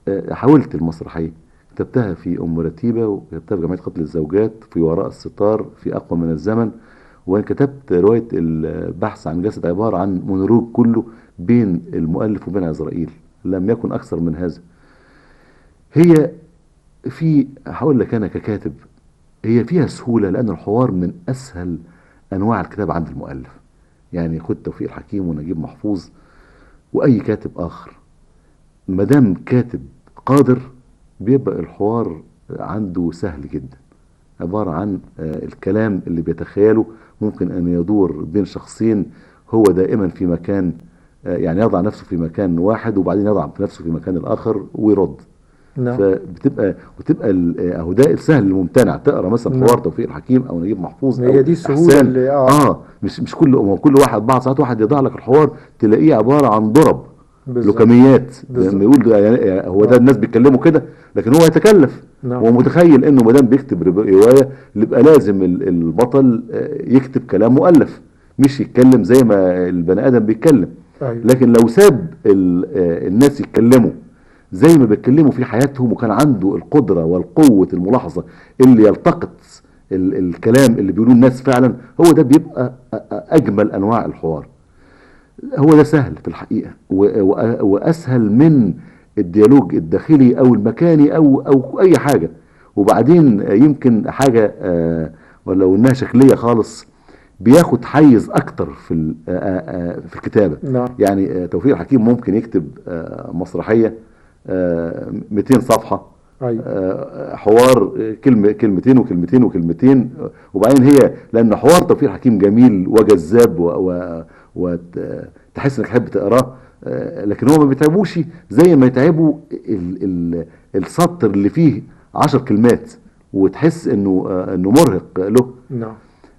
آه، حاولت المسرحية. كتبتها في أم رتيبة وكتبتها في جمعية قتل الزوجات في وراء الستار في أقوى من الزمن. وأنا كتبت رواية البحث عن جسد عبارة عن مونولوج كله بين المؤلف وبين عزرائيل. لم يكن أكثر من هذا. هي في هقول لك أنا ككاتب هي فيها سهولة لأن الحوار من أسهل أنواع الكتابه عند المؤلف. يعني خد توفيق الحكيم ونجيب محفوظ وأي كاتب آخر. ما دام كاتب قادر بيبقى الحوار عنده سهل جدا عبارة عن آه، الكلام اللي بيتخيله ممكن أن يدور بين شخصين هو دائما في مكان آه، يعني يضع نفسه في مكان واحد وبعدين يضع نفسه في مكان الآخر ويرد نعم فبتبقى وتبقى اهو ده السهل الممتنع تقرأ مثلا نعم. حوار توفيق الحكيم أو نجيب محفوظ هي دي السهولة إحسان. اللي- آه. آه مش مش كل كل واحد بعض ساعات واحد يضع لك الحوار تلاقيه عبارة عن ضرب. لوكميات. لما يقول يعني يعني هو ده الناس بيتكلموا كده لكن هو يتكلف نعم. هو متخيل إنه ما دام بيكتب رواية يبقى لازم ال- البطل آه، يكتب كلام مؤلف مش يتكلم زي ما البني آدم بيتكلم أيوة. لكن لو ساب آه، الناس يتكلموا زي ما بيتكلموا في حياتهم وكان عنده القدرة والقوة الملاحظة اللي يلتقط ال الكلام اللي بيقولوه الناس فعلا هو ده بيبقى أجمل أنواع الحوار هو ده سهل في الحقيقة. وأسهل من الديالوج الداخلي أو المكاني أو أو أي حاجة. وبعدين يمكن حاجة آه، ولو إنها شكلية خالص بياخد حيز أكتر في آه، آه، في الكتابة. نعم. يعني توفيق الحكيم ممكن يكتب مسرحية آه، 200 صفحة أيوة. حوار كلمة كلمتين وكلمتين وكلمتين. وبعدين هي لأن حوار توفيق الحكيم جميل وجذاب وتحس إنك تحب تقراه آه، لكن هو ما بيتعبوش زي ما يتعبوا ال ال السطر اللي فيه عشر كلمات وتحس إنه آه، إنه مرهق له. نعم.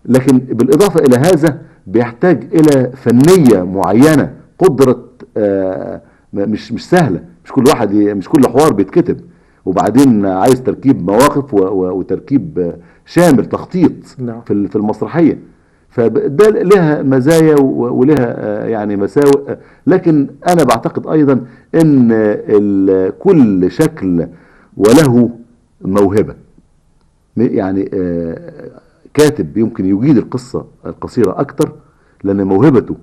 لكن بالإضافة إلى هذا بيحتاج إلى فنية معينة قدرة آه، مش مش سهلة مش كل واحد مش كل حوار بيتكتب. وبعدين عايز تركيب مواقف وتركيب شامل تخطيط نعم. في ال- في المسرحية. فده لها مزايا ولها آه، يعني مساوئ. لكن أنا بعتقد أيضا أن ال- كل شكل وله موهبة. يعني آه، كاتب يمكن يجيد القصة القصيرة أكتر لأن موهبته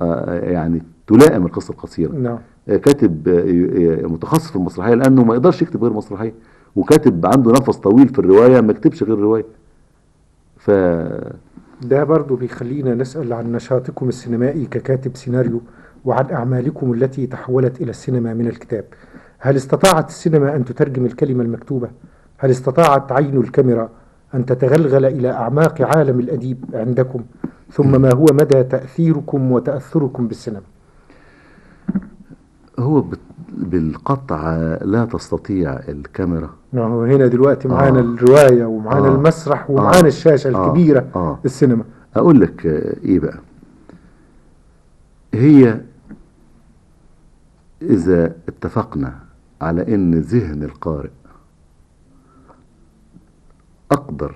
آه، يعني تلائم القصة القصيرة. نعم. كاتب متخصص في المسرحية لأنه ما يقدرش يكتب غير مسرحية وكاتب عنده نفس طويل في الرواية ما يكتبش غير رواية. ف ده برضو بيخلينا نسأل عن نشاطكم السينمائي ككاتب سيناريو وعن أعمالكم التي تحولت إلى السينما من الكتاب هل استطاعت السينما أن تترجم الكلمة المكتوبة؟ هل استطاعت عين الكاميرا أن تتغلغل إلى أعماق عالم الأديب عندكم؟ ثم ما هو مدى تأثيركم وتأثركم بالسينما؟ هو بالقطع لا تستطيع الكاميرا نعم هنا دلوقتي معانا آه. الرواية ومعانا آه. المسرح ومعانا آه. الشاشة آه. الكبيرة آه. السينما أقول لك آه، إيه بقى هي إذا اتفقنا على إن ذهن القارئ أقدر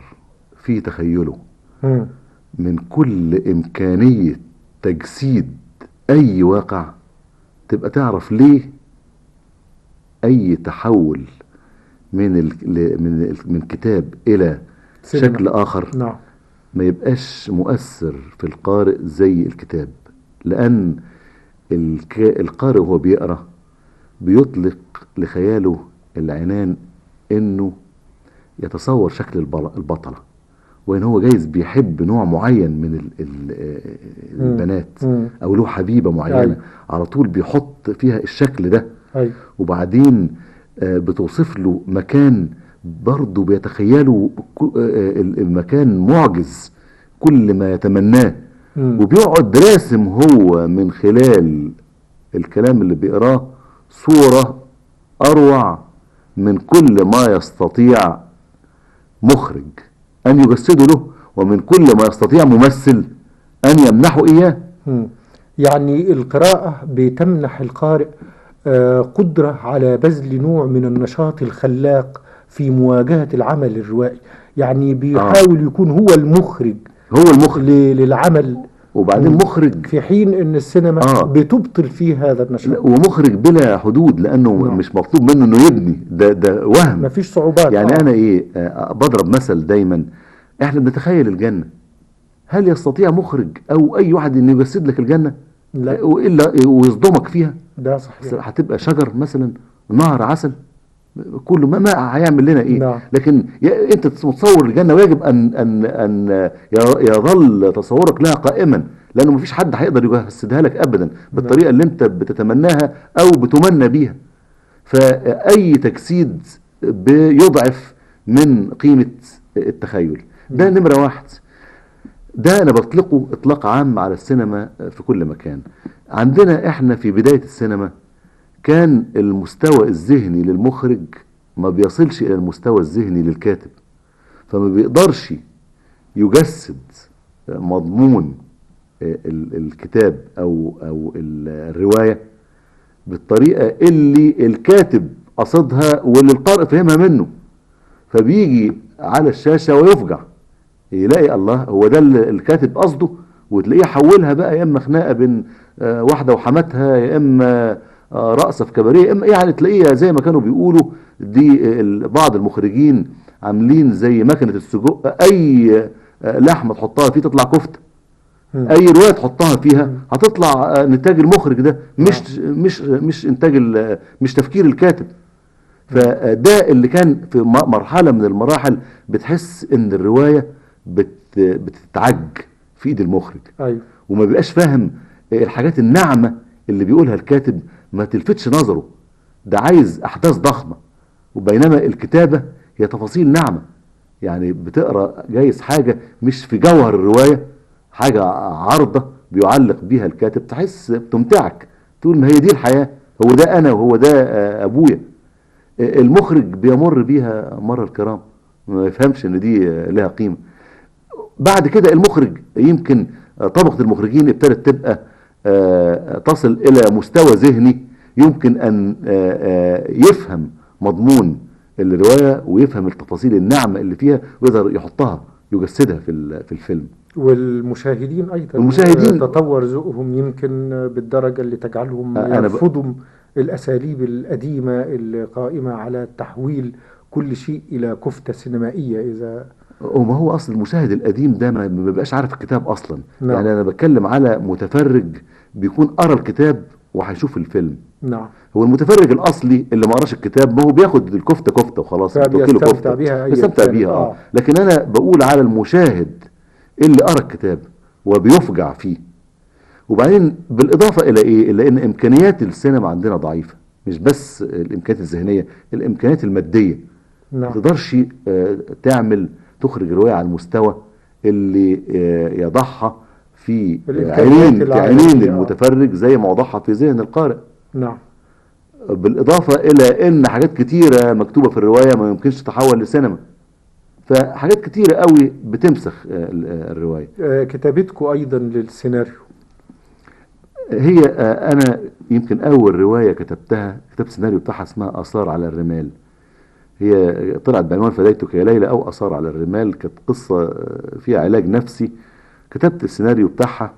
في تخيله. من كل إمكانية تجسيد أي واقع تبقى تعرف ليه أي تحول من ال... من ال... من كتاب إلى سينما. شكل آخر نعم ما يبقاش مؤثر في القارئ زي الكتاب الك... القارئ وهو بيقرأ بيطلق لخياله العنان إنه يتصور شكل البطلة وإن هو جايز بيحب نوع معين من ال... ال... البنات. أو له حبيبة معينة أيوة. على طول بيحط فيها الشكل ده وبعدين آه، بتوصف له مكان برضه بيتخيله آه، آه، المكان معجز كل ما يتمناه. وبيقعد راسم هو من خلال الكلام اللي بيقراه صورة أروع من كل ما يستطيع مخرج أن يجسده له ومن كل ما يستطيع ممثل أن يمنحه إياه. يعني القراءة بتمنح القارئ قدرة على بذل نوع من النشاط الخلاق في مواجهة العمل الروائي. يعني بيحاول يكون هو المخرج هو المخرج. للعمل. وبعدين مخرج. في حين إن السينما آه. بتبطل فيه هذا النشاط. ومخرج بلا حدود لأنه نعم. مش مطلوب منه إنه يبني. ده ده وهم. مفيش صعوبات. يعني آه. أنا إيه آه، بضرب مثل دايما. إحنا بنتخيل الجنة. هل يستطيع مخرج أو أي واحد إنه يجسد لك الجنة؟ لا. وإلا ويصدمك فيها. ده صحيح. هتبقى شجر مثلا نهر عسل كله ما, ما هيعمل لنا إيه؟ نعم. لكن أنت متصور الجنة ويجب أن أن أن يظل تصورك لها قائما لأنه مفيش حد هيقدر يجسدها لك ابدا بالطريقة اللي أنت بتتمناها أو بتمنى بيها. فأي تجسيد بيضعف من قيمة التخيل. ده نمرة واحد. ده أنا بطلقه إطلاق عام على السينما في كل مكان. عندنا إحنا في بداية السينما كان المستوى الذهني للمخرج ما بيصلش إلى المستوى الذهني للكاتب فما بيقدرش يجسد مضمون ال- الكتاب أو أو ال- الرواية بالطريقة اللي الكاتب قصدها واللي القارئ فهمها منه فبيجي على الشاشة ويفجع. يلاقي الله هو ده الكاتب قصده وتلاقيه حولها بقى يا إما خناقة بين آه، واحدة وحماتها يا إما آه، رقصة في كباريه يا إما يعني تلاقيها زي ما كانوا بيقولوا دي آه، بعض المخرجين عاملين زي مكنة السجق أي لحمة تحطها فيه تطلع كفتة. أي رواية تحطها فيها هتطلع نتاج المخرج ده مش مش مش إنتاج مش تفكير الكاتب. فده اللي كان في مرحلة من المراحل بتحس إن الرواية بت بتتعج في ايد المخرج. أيوه. وما بيبقاش فاهم الحاجات الناعمة اللي بيقولها الكاتب ما تلفتش نظره. ده عايز أحداث ضخمة. وبينما الكتابة هي تفاصيل ناعمة. يعني بتقرأ جايز حاجة مش في جوهر الرواية حاجة عارضة بيعلق بيها الكاتب تحس بتمتعك. تقول ما هي دي الحياة هو ده أنا وهو ده آه، أبويا. آه، المخرج بيمر بيها مر الكرام. ما يفهمش إن دي آه، لها قيمة. بعد كده المخرج يمكن طبقة المخرجين ابتدت تبقى آه، تصل إلى مستوى ذهني يمكن أن آه، آه، يفهم مضمون الرواية ويفهم التفاصيل الناعمة اللي فيها ويقدر يحطها يجسدها في في الفيلم. والمشاهدين أيضا والمشاهدين- تطور ذوقهم يمكن بالدرجة اللي تجعلهم أنا ب- يرفضوا الأساليب القديمة القائمة على تحويل كل شيء إلى كفتة سينمائية إذا وما هو أصل المشاهد القديم ده ما ما بيبقاش عارف الكتاب أصلا. نعم. يعني أنا بتكلم على متفرج بيكون قرأ الكتاب وهيشوف الفيلم. نعم. هو المتفرج الأصلي اللي ما قرأش الكتاب ما هو بياخد الكفتة كفتة وخلاص له كفتة. بيها بيستمتع. بيها آه. آه. لكن أنا بقول على المشاهد اللي قرأ الكتاب وبيفجع فيه. وبعدين بالإضافة إلى إيه؟ إلى إن إمكانيات السينما عندنا ضعيفة. مش بس الإمكانيات الذهنية الإمكانيات المادية. ما نعم تقدرش آه، تعمل تخرج رواية على المستوى اللي آه، يضعها في الإمكانيات عينين في عينين آه. المتفرج زي ما وضعها في ذهن القارئ. نعم. بالإضافة إلى إن حاجات كتيرة مكتوبة في الرواية ما يمكنش تتحول لسينما. فحاجات كتيرة قوي بتمسخ آه، ال- آه، الرواية. آه، كتابتكم أيضا للسيناريو. هي آه، أنا يمكن أول رواية كتبتها كتبت سيناريو بتاعها اسمها آثار على الرمال. هي طلعت بعنوان فديتك يا ليلى أو آثار على الرمال كانت قصة آه، فيها علاج نفسي كتبت السيناريو بتاعها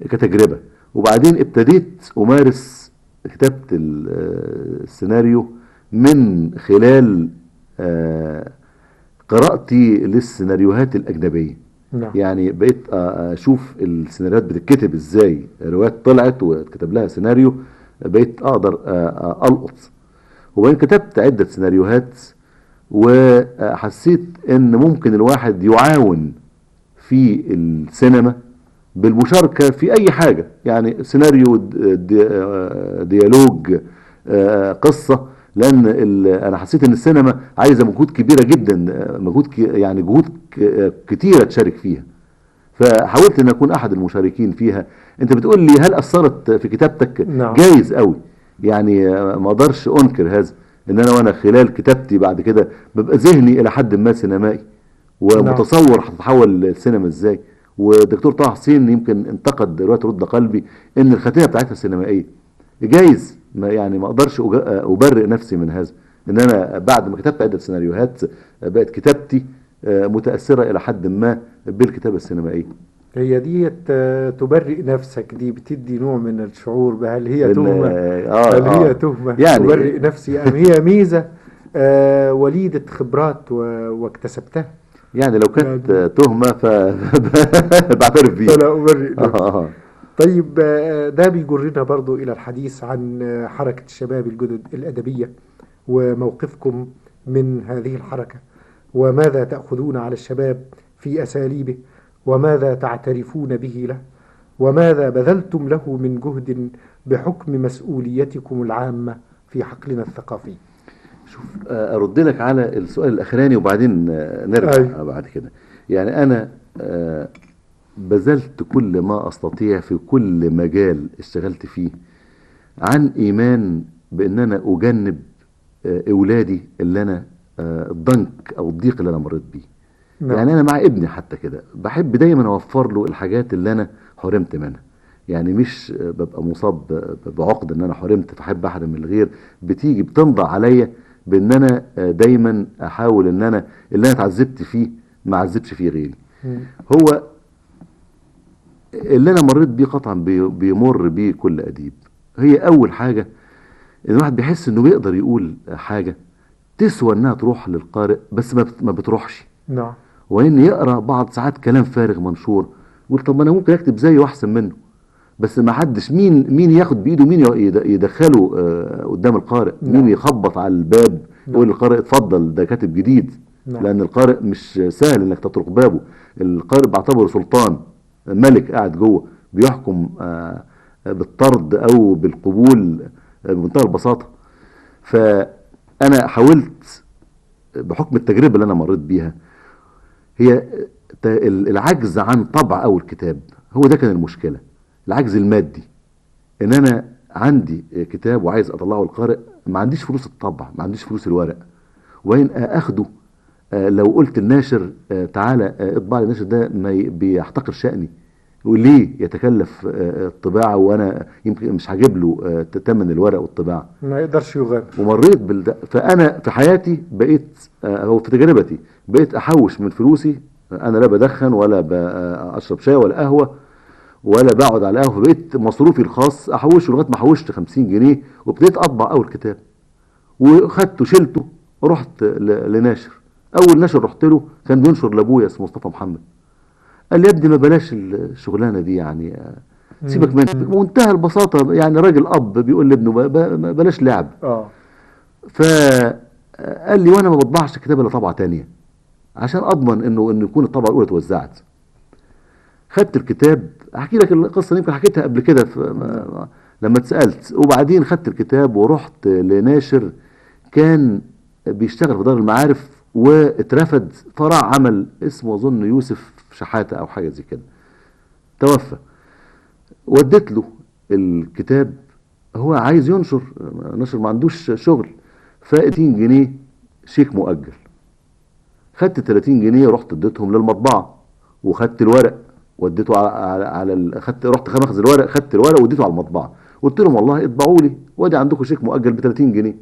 كتجربة. وبعدين ابتديت أمارس كتابة ال- آه، السيناريو من خلال آه، قراءتي للسيناريوهات الأجنبية. نعم. يعني بقيت أشوف السيناريوهات بتتكتب إزاي. روايات طلعت واتكتب لها سيناريو بقيت أقدر ألقط. وبعدين كتبت عدة سيناريوهات وحسيت إن ممكن الواحد يعاون في السينما بالمشاركة في أي حاجة يعني سيناريو ديالوج آه، قصة لأن أنا حسيت إن السينما عايزة مجهود كبيرة جدا مجهود يعني جهود كتيرة تشارك فيها. فحاولت إن أكون أحد المشاركين فيها. أنت بتقول لي هل أثرت في كتابتك؟ نعم. جايز قوي يعني ما أقدرش انكر هذا ان أنا وأنا خلال كتابتي بعد كده ببقى ذهني إلى حد ما سينمائي ومتصور هتتحول السينما إزاي. ودكتور طه حسين يمكن انتقد روايه رد قلبي ان الخاتمة بتاعتها سينمائية. جايز ما يعني ما أقدرش ابرئ نفسي من هذا. ان أنا بعد ما كتبت عدة سيناريوهات بقت كتابتي آه، متأثرة إلى حد ما بالكتابة السينمائية. هي ديت آه، تبرئ نفسك. دي بتدي نوع من الشعور بهل هي تهمة؟ آه، هل آه. هي تهمة؟ يعني- تبرئ نفسي أم هي ميزة؟ آه، وليدة خبرات واكتسبتها. يعني لو كانت آه، تهمة ف بعترف بيها. فلا أبرئ نفسي آه، آه. طيب آه، ده بيجرنا برضو إلى الحديث عن آه، حركة الشباب الجدد الأدبية وموقفكم من هذه الحركة. وماذا تأخذون على الشباب في أساليبه؟ وماذا تعترفون به له؟ وماذا بذلتم له من جهد بحكم مسؤوليتكم العامة في حقلنا الثقافي؟ شوف آه، أرد لك على السؤال الأخراني وبعدين آه، نرجع أيوة. بعد كده. يعني آه، بذلت كل ما أستطيع في كل مجال اشتغلت فيه عن إيمان بأن أنا أجنب آه، أولادي اللي آه، الضنك أو الضيق اللي أنا مريت بيه. نعم. يعني أنا مع ابني حتى كده. بحب دايما أوفر له الحاجات اللي أنا حرمت منها. يعني مش ببقى مصاب بعقد إن أنا حرمت فأحب أحرم من الغير. بتيجي بتمضى عليا بإن أنا دايما أحاول إن أنا اللي أنا اتعذبت فيه ما اعذبش فيه غيري. هو اللي أنا مريت بيه قطعا بي- بيمر بيه كل أديب. هي أول حاجة إن الواحد بيحس إنه بيقدر يقول حاجة تسوى إنها تروح للقارئ بس ما بتروحش. نعم. وإن يقرأ بعض ساعات كلام فارغ منشور يقول طب ما أنا ممكن أكتب زيه واحسن منه. بس ما حدش مين مين ياخد بإيده مين يد- يدخله آه، قدام القارئ؟ نعم. مين يخبط على الباب يقول للقارئ اتفضل ده كاتب جديد. نعم. لأن القارئ مش سهل إنك تطرق بابه. القارئ بعتبره سلطان ملك قاعد جوه بيحكم آه، بالطرد أو بالقبول آه، بمنتهى البساطة. فأنا حاولت بحكم التجربة اللي أنا مريت بيها هي العجز عن طبع اول كتاب هو ده كان المشكلة العجز المادي. إن أنا عندي كتاب وعايز أطلعه القارئ ما عنديش فلوس الطبع ما عنديش فلوس الورق. وين أخده؟ آه، لو قلت الناشر آه، تعالى آه، اطبع لي الناشر ده ما بيحتقر شأني. وليه يتكلف آه، الطباعة؟ وأنا يمكن مش هجيب له آه، تمن الورق والطباعة. ما يقدرش يغامر. ومريت بالد... فأنا في حياتي بقيت آه، هو في تجربتي بقيت أحوش من فلوسي أنا لا بدخن ولا بشرب شاي ولا قهوة ولا بقعد على قهوه بقيت مصروفي الخاص أحوشه لغاية ما حوشت 50 جنيه وابتديت أطبع أول كتاب. وخدته شلته ورحت ل- لناشر. أول ناشر رحت له كان بينشر لأبويا اسمه مصطفى محمد. قال لي يا ابني ما بلاش الشغلانة دي يعني. سيبك منه بمنتهى البساطة يعني راجل أب بيقول لابنه بلاش لعب. آه. فقال لي وأنا ما بطبعش الكتاب إلا طبعة تانية عشان أضمن إنه إنه يكون الطبعة الأولى اتوزعت. خدت الكتاب أحكي لك القصة يمكن حكيتها قبل كده لما اتسألت. وبعدين خدت الكتاب ورحت لناشر كان بيشتغل في دار المعارف واترفد فرع عمل اسمه أظن يوسف شحاتة أو حاجة زي كده. توفى. وديت له الكتاب هو عايز ينشر نشر ما عندوش شغل. ف 30 جنيه شيك مؤجل. خدت 30 جنيه ورحت اديتهم للمطبعة وخدت الورق وديته على على, على ال... خدت رحت مخزن الورق خدت الورق واديته على المطبعة. قلت لهم والله اطبعوا لي وادي عندكم شيك مؤجل ب 30 جنيه.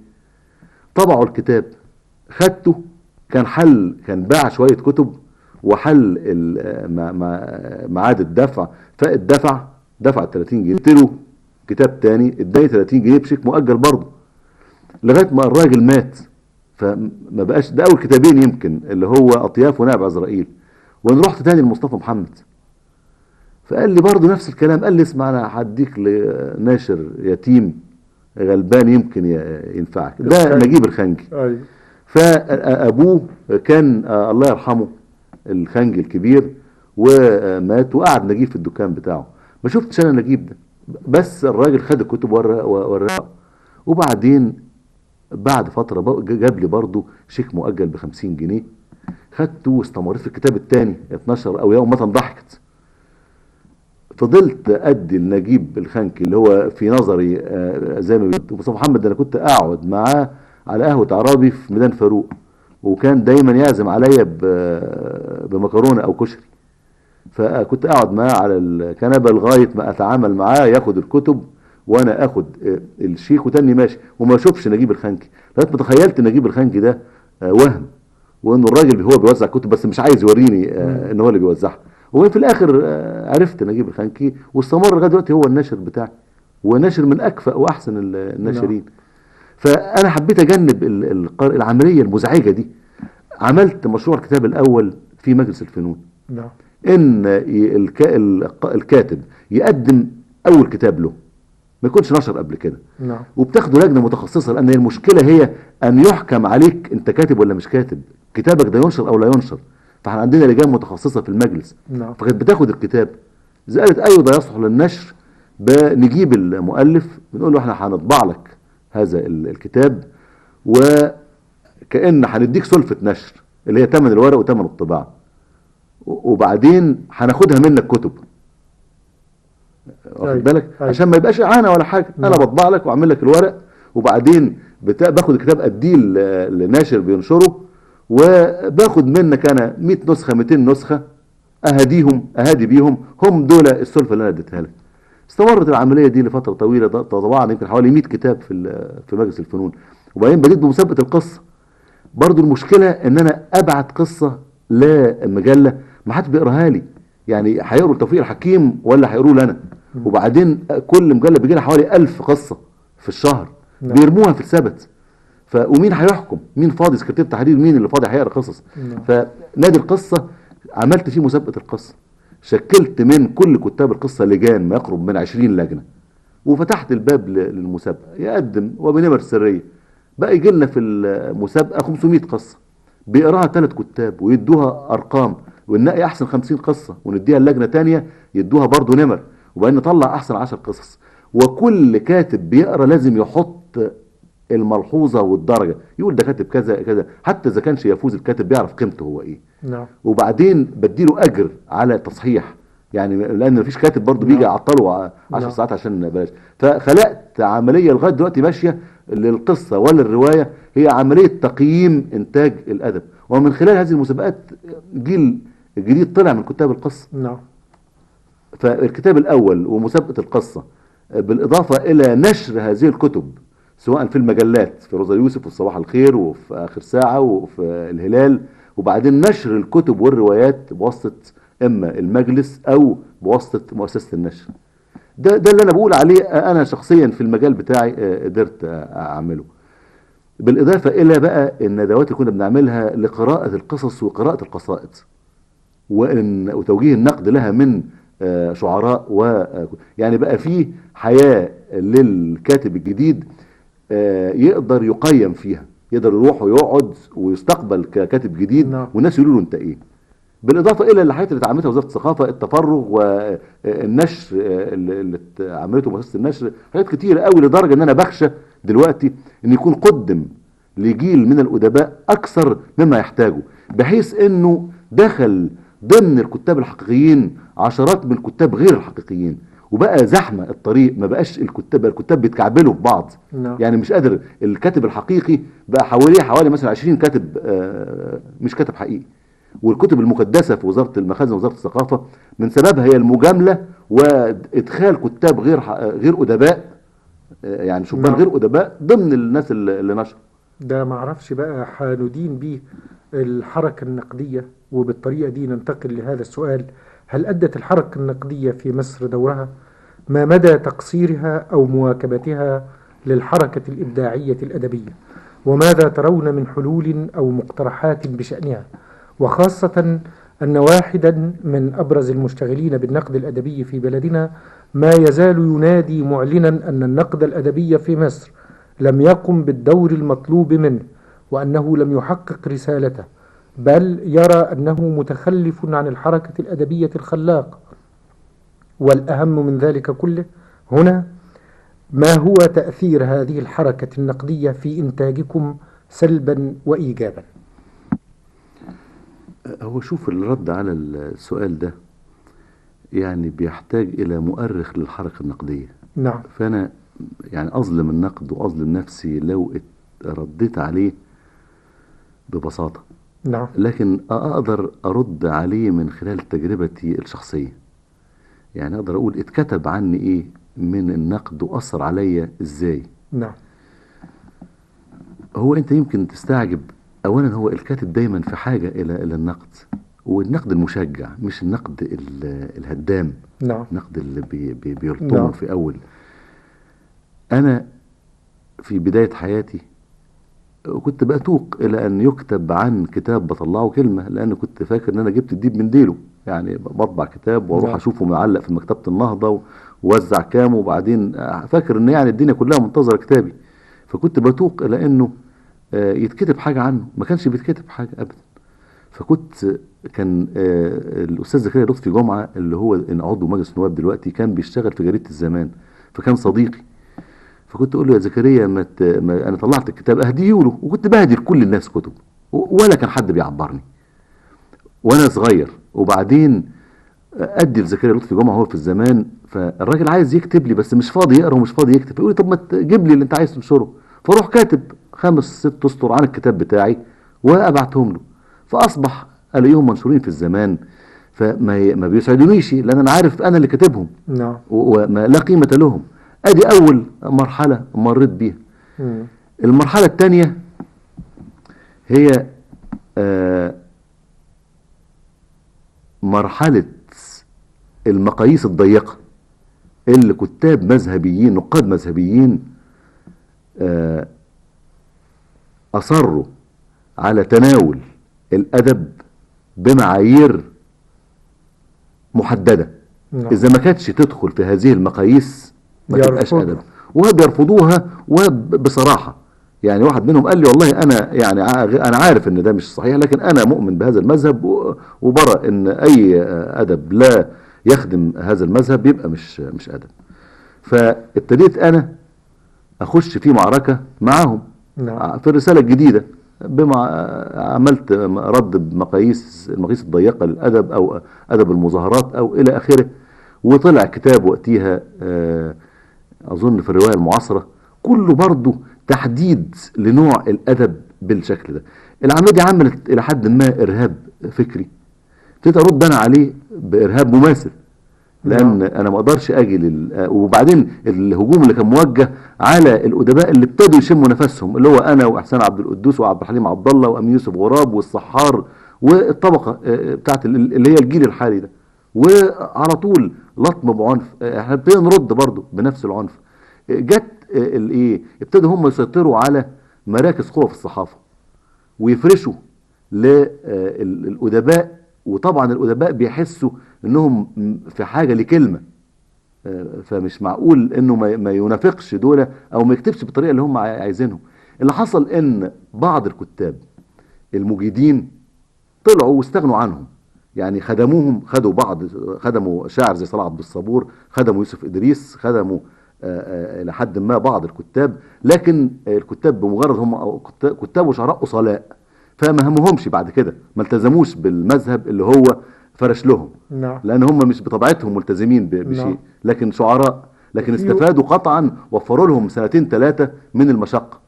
طبعوا الكتاب خدته كان حل كان باع شوية كتب وحل ميعاد الدفع. فالدفع دفع 30 جنيه. له كتاب تاني اداني 30 جنيه بشيك مؤجل برضه. لغاية ما الراجل مات فما بقاش ده أول كتابين يمكن اللي هو أطياف ونائب عزرائيل. وأنا رحت تاني لمصطفى محمد. فقال لي برضه نفس الكلام قال لي اسمع أنا هديك لناشر يتيم غلبان يمكن ينفعك. ده. نجيب الخنجي أيوه. فأبوه كان آه، الله يرحمه الخنجي الكبير ومات وقعد نجيب في الدكان بتاعه. ما شفتش أنا نجيب ده. بس الراجل خد الكتب ورا وراه. وبعدين بعد فترة جاب لي برضه شيك مؤجل ب 50 جنيه. خدته واستمريت في الكتاب الثاني 12 أو يوم متى ضحكت. فضلت أدي لنجيب الخنكي اللي هو في نظري آه، زي ما بيقول محمد أنا كنت أقعد معاه على قهوة عربي في ميدان فاروق. وكان دايما يعزم عليا ب- بمكرونة أو كشري. فكنت أقعد معاه على الكنبه لغاية ما أتعامل معاه ياخد الكتب وأنا آخد آه، الشيك وتاني ماشي. وما اشوفش نجيب الخنكي لغاية ما تخيلت نجيب الخنكي ده آه، وهم. وإنه الراجل هو بيوزع كتب بس مش عايز يوريني آه، إن هو اللي بيوزعها. وفي الآخر عرفت نجيب الخنكي واستمر لغاية دلوقتي هو الناشر بتاعي. وناشر من أكفأ وأحسن ال- الناشرين. فأنا حبيت أجنب العملية المزعجة دي. عملت مشروع الكتاب الأول في مجلس الفنون. نعم. إن الكاتب يقدم أول كتاب له. ما يكونش نشر قبل كده. نعم. وبتاخدوا لجنة متخصصة لأن المشكلة هي أن يحكم عليك أنت كاتب ولا مش كاتب. كتابك ده ينشر أو لا ينشر. فإحنا عندنا لجان متخصصة في المجلس. نعم. فكانت بتاخد الكتاب. قالت أيوه ده يصلح للنشر بنجيب المؤلف بنقول له إحنا هنطبع لك هذا ال- الكتاب وكأن هنديك سلفة نشر اللي هي ثمن الورق وثمن الطباعة. وبعدين هناخدها منك كتب. واخد بالك؟ أيوة. عشان ما يبقاش إعانة ولا حاجة. أنا نعم. بطبع لك وأعمل لك الورق وبعدين بتا... باخد الكتاب اديه لناشر بينشره وباخد منك أنا 100 نسخة 200 نسخة أهديهم أهادي بيهم. هم دول السلفة اللي أنا اديتها لك. استمرت العملية دي لفترة طويلة ط- طبعنا يمكن حوالي 100 كتاب في في مجلس الفنون. وبعدين بديت بمسابقه القصة. برضو المشكلة إن أنا أبعت قصة لمجله ما حدش بيقراها لي. يعني هيقروا توفيق الحكيم ولا هيقروا لي أنا وبعدين كل مجلة بيجي لها حوالي 1000 قصة في الشهر. نعم. بيرموها في السبت ف ومين هيحكم؟ مين فاضي سكرتير تحرير؟ مين اللي فاضي هيقرأ قصص؟ نعم. فنادي القصة عملت فيه مسابقه القصة. شكلت من كل كتاب القصة لجان ما يقرب من 20 لجنة. وفتحت الباب ل- للمسابقة. يقدم وبنمر سرية. بقى يجي لنا في المسابقة 500 قصة. بيقراها ثلاث كتاب ويدوها أرقام. وننقي أحسن 50 قصة. ونديها اللجنه تانية يدوها برضه نمر. وبعدين نطلع أحسن 10 قصص. وكل كاتب بيقرأ لازم يحط الملحوظة والدرجة. يقول ده كاتب كذا كذا. حتى إذا كانش يفوز الكاتب بيعرف قيمته هو إيه. نعم. وبعدين بديله أجر على تصحيح. يعني لأن مفيش كاتب برضه بيجي نعم. يعطله 10 نعم. ساعات عشان بلاش. فخلقت عملية لغاية دلوقتي ماشية للقصة ولا الروايه هي عملية تقييم إنتاج الأدب. ومن خلال هذه المسابقات جيل جديد طلع من كتاب القصة. نعم. فالكتاب الأول ومسابقة القصة بالإضافة إلى نشر هذه الكتب سواء في المجلات في روزا يوسف وفي صباح الخير وفي آخر ساعة وفي الهلال وبعدين نشر الكتب والروايات بواسطة إما المجلس أو بواسطة مؤسسة النشر. ده ده اللي أنا بقول عليه أنا شخصيا في المجال بتاعي آه، قدرت آه، أعمله. بالإضافة إلى بقى الندوات اللي كنا بنعملها لقراءة القصص وقراءة القصائد وإن وتوجيه النقد لها من آه، شعراء و يعني بقى فيه حياة للكاتب الجديد يقدر يقيم فيها يقدر يروح ويقعد ويستقبل ككاتب جديد نعم. والناس يقولوا له أنت إيه بالإضافة إلى الحاجات اللي اتعملتها وزارة الثقافة التفرغ والنشر اللي اللي عملته مؤسسة النشر حاجات كتيرة قوي لدرجة إن أنا بخشى دلوقتي إن يكون قدم لجيل من الأدباء أكثر مما يحتاجه بحيث إنه دخل ضمن الكتاب الحقيقيين عشرات من الكتاب غير الحقيقيين وبقى زحمة الطريق ما بقاش الكتاب الكتاب بيتكعبلوا في بعض نعم. يعني مش قادر الكاتب الحقيقي بقى حواليه حوالي مثلا 20 كاتب آه، مش كاتب حقيقي والكتب المقدسة في وزارة المخازن وزارة الثقافة من سببها هي المجاملة وإدخال كتاب غير غير أدباء آه، يعني شبان نعم. غير أدباء ضمن الناس اللي نشر ده معرفش بقى هندين بيه الحركة النقدية وبالطريقة دي ننتقل لهذا السؤال هل أدت الحركة النقدية في مصر دورها؟ ما مدى تقصيرها أو مواكبتها للحركة الإبداعية الأدبية؟ وماذا ترون من حلول أو مقترحات بشأنها؟ وخاصة أن واحدا من أبرز المشتغلين بالنقد الأدبي في بلدنا ما يزال ينادي معلنا أن النقد الأدبي في مصر لم يقم بالدور المطلوب منه وأنه لم يحقق رسالته بل يرى أنه متخلف عن الحركة الأدبية الخلاقة والأهم من ذلك كله هنا ما هو تأثير هذه الحركة النقدية في إنتاجكم سلبا وإيجابا؟ هو شوف الرد على السؤال ده يعني بيحتاج إلى مؤرخ للحركة النقدية. نعم. فأنا يعني أظلم النقد وأظلم نفسي لو رديت عليه ببساطة. نعم. لكن أقدر أرد عليه من خلال تجربتي الشخصية. يعني أقدر أقول اتكتب عني إيه؟ من النقد وأثر عليا إزاي. نعم. هو أنت يمكن تستعجب. اولا هو الكاتب دايما في حاجة إلى إلى النقد. والنقد المشجع مش النقد ال- الهدام. نعم. النقد اللي بي بي بيلطمه نعم. في أول. أنا في بداية حياتي كنت بتوق إلى أن يكتب عن كتاب بطلعه كلمه لأن كنت فاكر إن أنا جبت الديب من ديله. يعني بطبع كتاب وأروح نعم. أشوفه معلق في مكتبة النهضة ووزع كام وبعدين فاكر إن يعني الدنيا كلها منتظرة كتابي. فكنت بتوق إلى إنه آه، يتكتب حاجة عنه. ما كانش بيتكتب حاجة ابدا. فكنت كان آه، الأستاذ زكريا لطفي جمعة اللي هو إن عضو مجلس النواب دلوقتي كان بيشتغل في جريدة الزمان. فكان صديقي. فكنت أقول له يا زكريا ما, ت... ما أنا طلعت الكتاب أهديه له. وكنت بهدي لكل الناس كتب. ولا كان حد بيعبرني. وأنا صغير. وبعدين أدي لزكريا لطفي جمعه هو في الزمان. فالراجل عايز يكتب لي بس مش فاضي يقرأ ومش فاضي يكتب. يقول لي طب ما تجيب لي اللي أنت عايز تنشره. فأروح كاتب خمس ست أسطر عن الكتاب بتاعي وأبعتهم له. فأصبح ألاقيهم منشورين في الزمان. فما ما بيسعدونيش لأن أنا عارف أنا اللي كاتبهم. نعم. و- وما لا قيمة لهم. أدي أول مرحلة مريت بيها. المرحلة الثانية هي آه، مرحلة المقاييس الضيقة اللي كتاب مذهبيين نقاد مذهبيين آه، أصروا على تناول الأدب بمعايير محددة نعم. إذا ما كانتش تدخل في هذه المقاييس ما تبقاش. أدب وبيرفضوها وبصراحة يعني واحد منهم قال لي والله أنا يعني أنا عارف إن ده مش صحيح لكن أنا مؤمن بهذا المذهب وبرى إن أي أدب لا يخدم هذا المذهب يبقى مش مش أدب فابتديت أنا أخش في معركة معاهم نعم. في الرسالة الجديدة بما عملت رد بمقاييس المقاييس الضيقة للأدب أو أدب المظاهرات أو إلى آخره وطلع كتاب وقتها آه، أظن في الرواية المعاصرة كله برضه تحديد لنوع الأدب بالشكل ده. العملية دي عملت إلى حد ما إرهاب فكري. ابتديت أرد أنا عليه بإرهاب مماثل لأن أنا ما أقدرش أجي لل... وبعدين الهجوم اللي كان موجه على الأدباء اللي ابتدوا يشموا نفسهم اللي هو أنا وإحسان عبد القدوس وعبد الحليم عبد الله وامين يوسف غراب والصحار والطبقة آه، بتاعت ال- اللي هي الجيل الحالي ده. وعلى طول لطم بعنف. آه، إحنا ابتدينا نرد برضه بنفس العنف. آه، جت آه، الايه ابتدوا هم يسيطروا على مراكز قوة في الصحافة ويفرشوا للأدباء وطبعا الأدباء بيحسوا إنهم في حاجة لكلمة. آه، فمش معقول إنه ما ينافقش دول أو ما يكتبش بالطريقة اللي هم عاي- عايزينهم اللي حصل إن بعض الكتاب المجيدين طلعوا واستغنوا عنهم. يعني خدموهم خدوا بعض خدموا شاعر زي صلاح عبد الصبور خدموا يوسف إدريس خدموا آه، آه، إلى حد ما بعض الكتاب. لكن الكتاب بمجرد هم كتاب وشعراء أصلاء فما همهمش بعد كده ما التزموش بالمذهب اللي هو فرش لهم. نعم. لأن هم مش بطبيعتهم ملتزمين بشيء. نعم. لكن شعراء لكن استفادوا قطعا وفروا لهم سنتين ثلاثة من المشقة.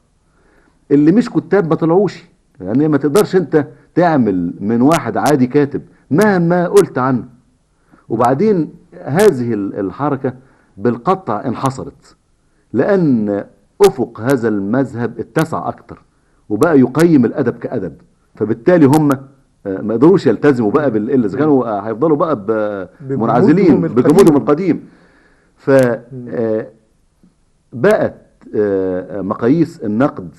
اللي مش كتاب ما طلعوش. يعني ما تقدرش أنت تعمل من واحد عادي كاتب مهما قلت عنه. وبعدين هذه ال- الحركة بالقطع انحصرت لأن أفق هذا المذهب اتسع أكتر وبقى يقيم الأدب كأدب. فبالتالي هم آه، ما يقدروش يلتزموا بقى بالإلا إذا كانوا آه، هيفضلوا بقى منعزلين القديم. بجمودهم القديم. ف آه، بقت مقاييس النقد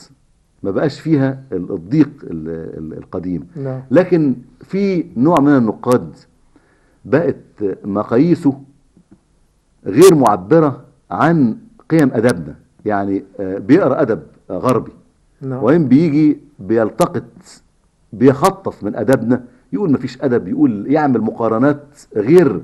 ما بقاش فيها ال- الضيق ال- ال- القديم. نعم. لكن في نوع من النقاد بقت مقاييسه غير معبرة عن قيم أدبنا. يعني آه، بيقرأ أدب غربي. نعم. وين بيجي بيلتقط بيخطف من أدبنا. يقول مفيش أدب يقول يعمل مقارنات غير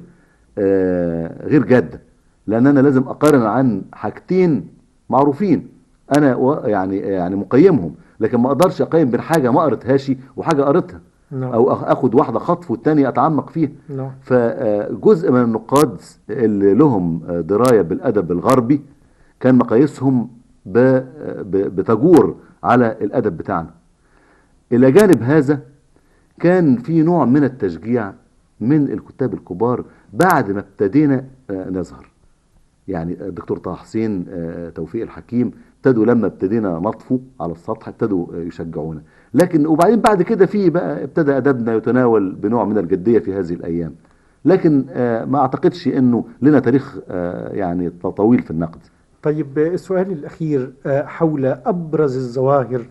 آه، غير جادة. لأن أنا لازم أقارن عن حاجتين معروفين. أنا و- يعني يعني مقيمهم لكن ما أقدرش أقيم بين حاجة ما قريتهاش وحاجة قريتها نعم. أو أخ- أخد واحدة خطف والتانية أتعمق فيها. نعم. فجزء من النقاد اللي لهم دراية بالأدب الغربي كان مقاييسهم بتجور على الأدب بتاعنا. إلى جانب هذا كان في نوع من التشجيع من الكتاب الكبار بعد ما ابتدينا آه، نظهر. يعني الدكتور طه حسين آه، توفيق الحكيم ابتدوا لما ابتدينا نطفو على السطح ابتدوا يشجعونا. لكن وبعدين بعد كده في بقى ابتدى أدبنا يتناول بنوع من الجدية في هذه الأيام. لكن آه، ما أعتقدش إنه لنا تاريخ آه، يعني طويل في النقد. طيب السؤال الأخير آه، حول أبرز الظواهر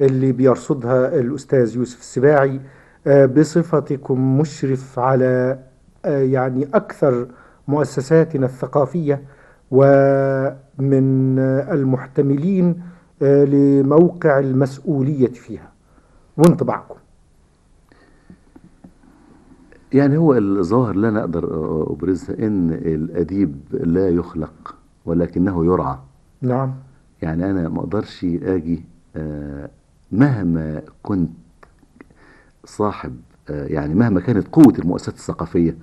اللي بيرصدها الأستاذ يوسف السباعي بصفتكم مشرف على يعني أكثر مؤسساتنا الثقافية ومن آه، المحتملين آه، لموقع المسؤولية فيها. وانطباعكم. يعني هو الظاهر لا أنا أقدر أبرزها إن الأديب لا يخلق ولكنه يرعى. نعم. يعني أنا ما أقدرش آجي آه، مهما كنت صاحب آه، يعني مهما كانت قوة المؤسسات الثقافية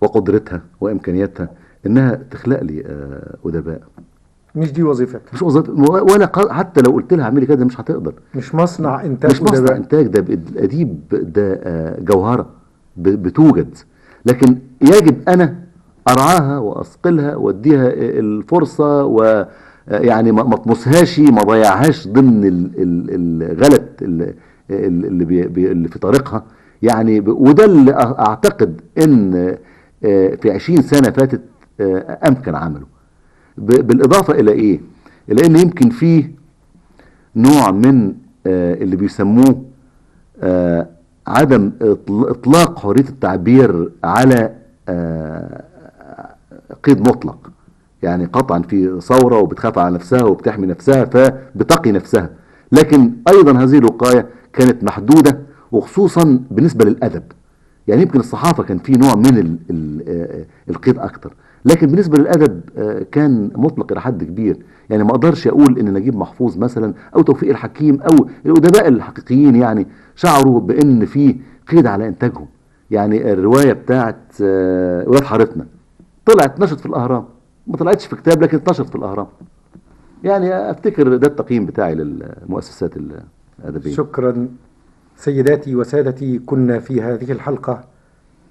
وقدرتها وإمكانياتها إنها تخلق لي آه، أدباء. مش دي وظيفتك. مش وظيفة ولا حتى لو قلت لها اعملي كده مش هتقدر. مش مصنع إنتاج مش مصنع أدباء. إنتاج ده ب- الاديب ده آه، جوهرة بتوجد. لكن يجب أنا أرعاها وأثقلها وأديها الفرصة و يعني ما أطمسهاش ما ضيعهاش ضمن ال- ال- الغلط اللي, اللي, اللي في طريقها. يعني وده اللي أعتقد إن آه، في 20 سنة فاتت آه، أمكن عمله. بالإضافة إلى إيه؟ إلى إن يمكن فيه نوع من آه، اللي بيسموه آه، عدم إطلاق حرية التعبير على آه، قيد مطلق. يعني قطعا في ثورة وبتخاف على نفسها وبتحمي نفسها فبتقي نفسها. لكن أيضا هذه الوقاية كانت محدودة وخصوصا بالنسبة للأدب. يعني يمكن الصحافة كان في نوع من ال ال آه، القيد أكتر. لكن بالنسبة للأدب آه، كان مطلق إلى حد كبير. يعني ما أقدرش أقول إن نجيب محفوظ مثلا أو توفيق الحكيم أو الأدباء الحقيقيين يعني شعروا بإن في قيد على إنتاجهم. يعني الرواية بتاعت آه، ولاد حارتنا طلعت نشرت في الأهرام. ما طلعتش في كتاب لكن اتنشرت في الأهرام. يعني أفتكر ده التقييم بتاعي للمؤسسات الأدبية. شكرا. سيداتي وسادتي كنا في هذه الحلقة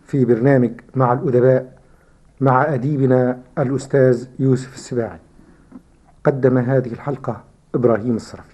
في برنامج مع الأدباء. مع أديبنا الأستاذ يوسف السباعي. قدم هذه الحلقة إبراهيم الصرفي.